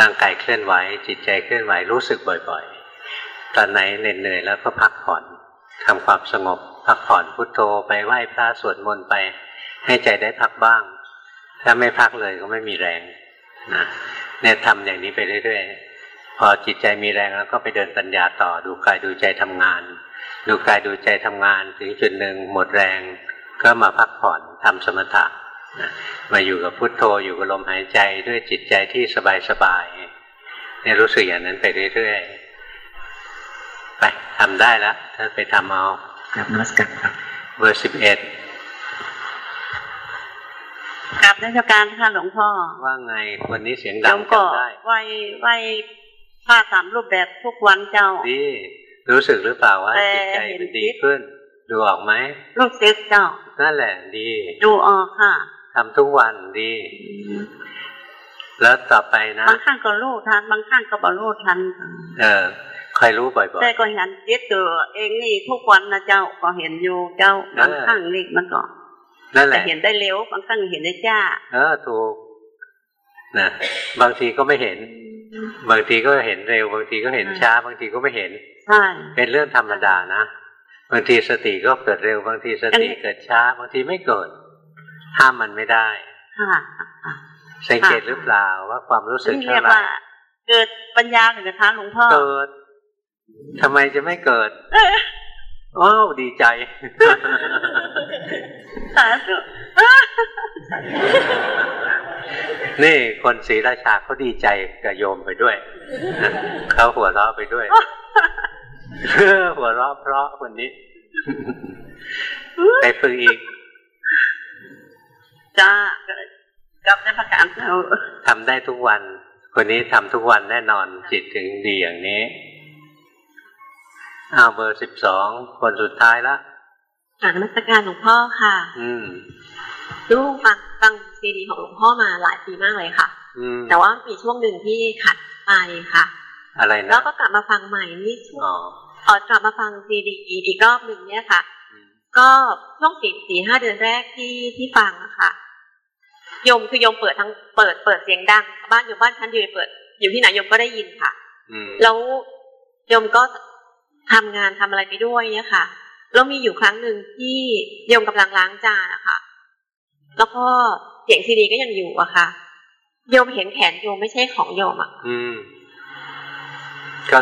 S2: ร่างกายเคลื่อนไหว จิตใจเคลื่อนไหวรู้สึกบ่อยๆ ตอนไหนเหนื่อยแล้วก็พักผ่อนทำความสงบ พักผ่อนพุทโธไปไหว้พระสวดมนต์ไป ให้ใจได้พักบ้าง ถ้าไม่พักเลยก็ไม่มีแรงนะเนี่ยทำอย่างนี้ไปเรื่อยๆ พอจิตใจมีแรงแล้วก็ไปเดินปัญญาต่อ ดูกายดูใจทำงาน ดูกายดูใจทำงาน ถึงจุดหนึ่งหมดแรง ก็มาพักผ่อนทำสมถะนะมาอยู่กับพุทโธอยู่กับลมหายใจด้วยจิตใจที่สบายๆเนี่ยรู้สึกอย่างนั้นไปเรื่อยๆไปทำได้แล้วถ้าไปทำเอา
S3: ครับนัสกันครับ
S2: เบอร์สิบเอ็ด
S6: กลับราชการค่ะหลวงพ่อ
S2: ว่าไงวันนี้เสียงดัง
S6: จำได้ไหวไหว ผ้าสามรูปแบบทุกวันเจ้า
S2: ดี รู้สึกหรือเปล่าว่าจิตใจมันดีขึ้น ดูออกไหม
S6: รู้สึกเจ้า
S2: นั่นแหละดี
S6: ดูออกค่ะ
S2: ทำทุกวันดี แล้วต่อไปนะ
S6: บางครั้งก็รู้ทัน บางครั้งก็บ่รู้ทัน
S2: เออใครรู้บ่อยๆ
S6: แต่ก็เห็นเจ็ดตัวเองนี่ทุกวันนะเจ้า ก็เห็นอยู่เจ้า บางครั้งนี่มันก็
S2: นั่นแหละ
S6: เห็นได้เร็ว บางครั้งเห็นได้จ้า
S2: เออถูกนะบางทีก็ไม่เห็น บางทีก็เห็นเร็ว บางทีก็เห็นช้า บางทีก็ไม่เห็น
S6: ใช่
S2: เป็นเรื่องธรรมดานะบางทีสติก็เกิดเร็ว บางทีสติเกิดช้า บางทีไม่เกิด ห้ามมันไม่ได้สังเกตหรือเปล่าว่าความรู้สึกเท่าไหร่
S6: เกิดปัญญาถึงกระทะหลวงพ่อ
S2: เกิดทำไมจะไม่เกิดอ้าวดีใจ
S6: สาธุ
S2: นี่คนศรีราชาเขาดีใจกับโยมไปด้วยเขาหัวเราะไปด้วยหัวเราะเพราะคนนี้ไปฝึกอีก
S6: จ้ากับในประการเรา
S2: ทำได้ทุกวัน คนนี้ทำทุกวันแน่นอนจิตถึงดีอย่างนี้อ้าวเบอร์สิบสองคนสุดท้ายละ
S7: อ่านมัสการหลวงพ่อค่ะ
S2: อืม
S7: ลูกฟังฟัง ซีดีของหลวงพ่อมาหลายปีมากเลยค่ะ
S2: อืม
S7: แต่ว่ามีช่วงหนึ่งที่ขัดไปค่ะ
S2: อะไรนะ
S7: แล้วก็กลับมาฟังใหม่นี่ช่วงออกลับมาฟังซีดีอีกรอบหนึ่งเนี่ยค่ะ ก็ช่วงสี่สี่ห้าเดือนแรกที่ที่ฟังอะค่ะยมคือยมเปิดทั้งเปิดเปิดเสียงดัง บ้านอยู่บ้านชั้นอยู่เปิด อยู่ที่ไหนยมก็ได้ยินค่ะแล้วยมก็ทำงานทำอะไรไปด้วยเนี่ยค่ะแล้วมีอยู่ครั้งหนึ่งที่โยมกำลังล้างจานนะคะ แล้วก็เสียงซีดีก็ยังอยู่อะค่ะโยมเห็นแขนโยมไม่ใช่ของโยมอะ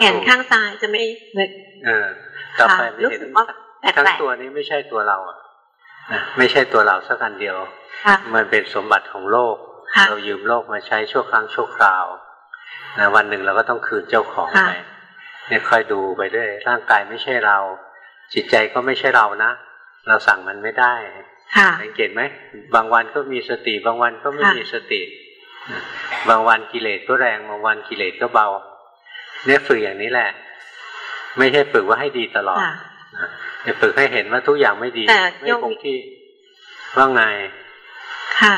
S7: แขนข้างซ้ายจะไม่
S2: เออต่อไปไม่เห็นทั้งตัวนี้ไม่ใช่ตัวเราอะไม่ใช่ตัวเราสักอันเดียว มันเป็นสมบัติของโลก เรายืมโลกมาใช้ชั่วครั้งชั่วคราวนะวันหนึ่งเราก็ต้องคืนเจ้าของไปเนี่ยคอยดูไปด้วยร่างกายไม่ใช่เรา จิตใจก็ไม่ใช่เรานะ เราสั่งมันไม่ได้ สังเกตไหมบางวันก็มีสติ บางวันก็ไม่มีสติ บางวันกิเลสก็แรงบางวันกิเลสก็เบา เนี่ยฝึกอย่างนี้แหละ ไม่ใช่ฝึกว่าให้ดีตลอดจะฝึกให้เห็นว่าทุกอย่างไม่ดี ไม่คงที่ว่าไง
S7: ค่ะ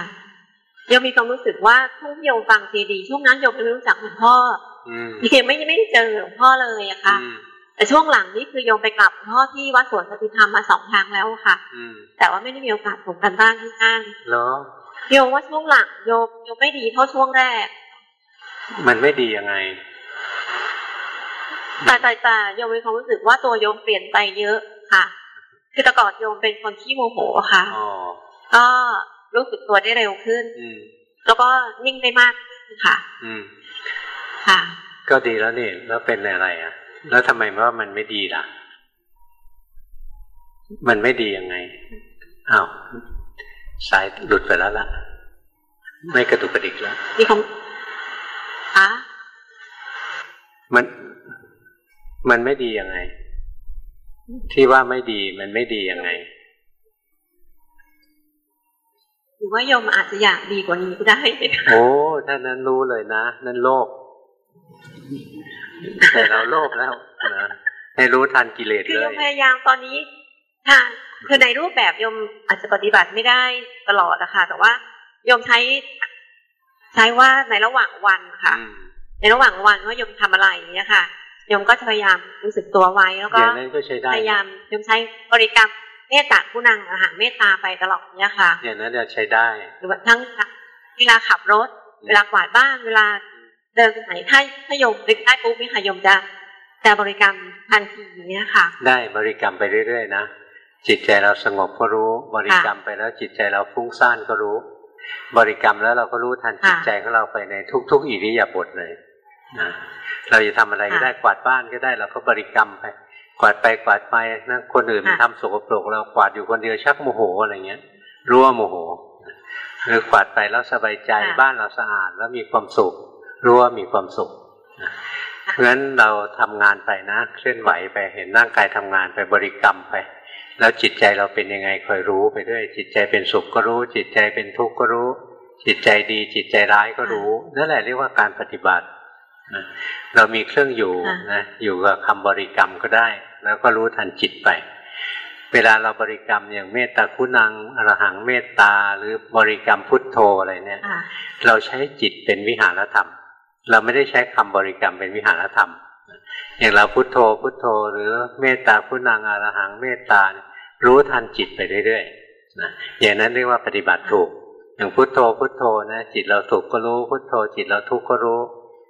S7: โยมมีความรู้สึกว่าทุกโยมฟังซีดี ช่วงนั้นโยมไม่รู้จักหลวงพ่อเยมไม่ไม่ได้เจอหลวงพ่อเลยอะค่ะ แต่ช่วงหลังนี้คือโยมไปกลับพ่อที่วัดสวนสติธรรมมาสองครั้งแล้วค่ะแต่ว่าไม่ได้มีโอกาสผมกันบ้างที่นั่น
S2: เหรอ
S7: โยมว่าช่วงหลังโยมโยมไม่ดีเท่าช่วงแรก
S2: มันไม่ดียังไง
S7: แต่แต่แต่โยมมีความรู้สึกว่าตัวโยมเปลี่ยนไปเยอะค่ะ คือแต่ก่อนโยมเป็นคนที่โมโหค่ะก็รู้สึกตัวได้เร็วขึ้นแล้วก็นิ่งได้มากขึ้นค่ะ
S2: อืม
S7: ค่ะ
S2: ก็ดีแล้วนี่แล้วเป็นอะไรอะ แล้วทำไมว่ามันไม่ดีล่ะ มันไม่ดียังไงอ้าวสายหลุดไปแล้วล่ะ ไม่กระตุกกระดิกแล้ว
S7: มีคำอะ
S2: มัน มันไม่ดียังไง ที่ว่าไม่ดีมันไม่ดียังไง
S7: หรือว่าโยมอาจจะอยากดีกว่านี้ก็ได้
S2: โอ้ ถ้านั้นรู้เลยนะ นั่นโลภ แต่เราโลภแล้วนะให้รู้ทันกิเลสเลยคือโย
S7: มพยายามตอนนี้ค่ะคือในรูปแบบโยมอาจจะปฏิบัติไม่ได้ตลอดนะคะแต่ว่าโยมใช้ใช้ว่าในระหว่างวันค่ะ ในระหว่างวันว่าโยมทำอะไรอย่างเงี้ยค่ะโยมก็พยายามรู้สึกตัวไว้แล้วก็พยายามโยมใช้บริกรรมเมตตาผู้นางอาหารเมตตาไปตลอดเนี้ยค่ะ
S2: อย่างนั้นจะใช้ได้
S7: หรือว่าทั้งเวลาขับรถ เวลากวาดบ้านเวลา เดินไปไหนถ้าถ้าโยมนึกได้ปุ๊บนี่ค่ะโยมจะจะบริกรรมทันทีเนี้ยค่ะ
S2: ได้บริกรรมไปเรื่อยๆนะจิตใจเราสงบก็รู้ บริกรรมไปแล้วจิตใจเราฟุ้งซ่านก็รู้ บริกรรมแล้วเราก็รู้ทันจิตใจของเราไปในทุก ๆ อิริยาบถเลยนะเราจะทำอะไรก็ได้กวาดบ้านก็ได้เราก็บริกรรมไป กวาดไปกวาดไปนะคนอื่นทำสกปรกเรากวาดอยู่คนเดียวชักโมโหอะไรเงี้ยรู้ว่าโมโหหรือกวาดไปแล้วสบายใจบ้านเราสะอาดแล้วมีความสุข รู้ว่ามีความสุขเพราะฉะนั้นเราทำงานไปนะเคลื่อนไหวไปเห็นร่างกายทำงานไปบริกรรมไป แล้วจิตใจเราเป็นยังไงคอยรู้ไปด้วย จิตใจเป็นสุขก็รู้ จิตใจเป็นทุกข์ก็รู้ จิตใจดีจิตใจร้ายก็รู้นั่นแหละเรียกว่าการปฏิบัติเรามีเครื่องอยู่นะอยู่กับคำบริกรรมก็ได้ แล้วก็รู้ทันจิตไป เวลาเราบริกรรมอย่างเมตตาคุณังอรหังเมตตา หรือบริกรรมพุทโธอะไรเนี่ย เราใช้จิตเป็นวิหารธรรม เราไม่ได้ใช้คำบริกรรมเป็นวิหารธรรม อย่างเราพุโทโธพุโทโธ หรือเมตตาพุนังอรหังเมตตารู้ทันจิตไปเรื่อยๆนะอย่างนั้นเรียกว่าปฏิบัติถูก อย่างพุโทโธพุโทโธนะจิตเราสุขก็รู้พุโทโธ จิตเราทุกข์ก็รู้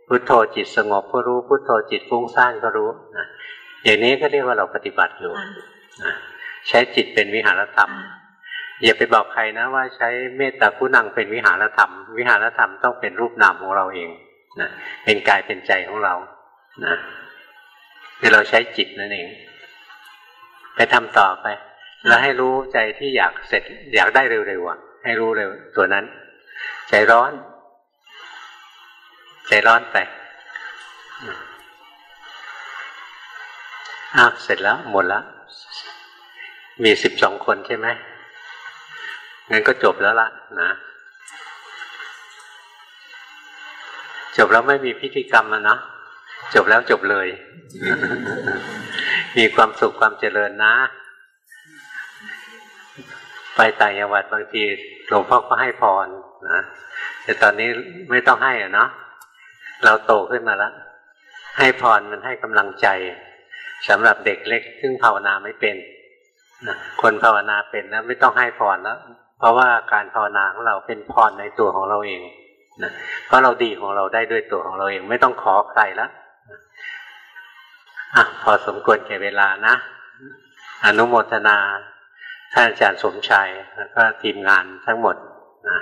S2: พุโทโธจิตสงบก็รู้พุโทโธจิตฟุ้งซ่านก็รู้นะอย่างนี้ก็เรียกว่าเราปฏิบัติอยู่นะใช้จิตเป็นวิหารธรรมอย่าไปบอกใครนะว่าใช้เมตตาผู้นังเป็นวิหารธรรม วิหารธรรมต้องเป็นรูปนามของเราเอง นะเป็นกายเป็นใจของเรานะคือเราใช้จิตนั่นเอง ไปทำต่อไป แล้วให้รู้ใจที่อยากเสร็จ อยากได้เร็วๆให้รู้เร็วตัวนั้น ใจร้อน ใจร้อนไปอ้าวเสร็จแล้ว หมดแล้ว มีสิบสองคนใช่ไหมงั้นก็จบแล้วล่ะนะ จบแล้วไม่มีพิธีกรรมแล้วนะจบแล้วจบเลย มีความสุขความเจริญนะ ไปต่างจังหวัดบางทีหลวงพ่อก็ให้พรนะแต่ตอนนี้ไม่ต้องให้อะเนาะเราโตขึ้นมาแล้วให้พรมันให้กำลังใจสำหรับเด็กเล็ก ซึ่งภาวนาไม่เป็นคนภาวนาเป็นแล้วไม่ต้องให้พรแล้วเพราะว่าการภาวนาของเราเป็นพรในตัวของเราเอง นะเพราะเราดีของเราได้ด้วยตัวของเราเองไม่ต้องขอใครแล้วอะพอสมควรแก่เวลานะ อนุโมทนาท่านอาจารย์สมชัยแล้วก็ทีมงานทั้งหมดนะ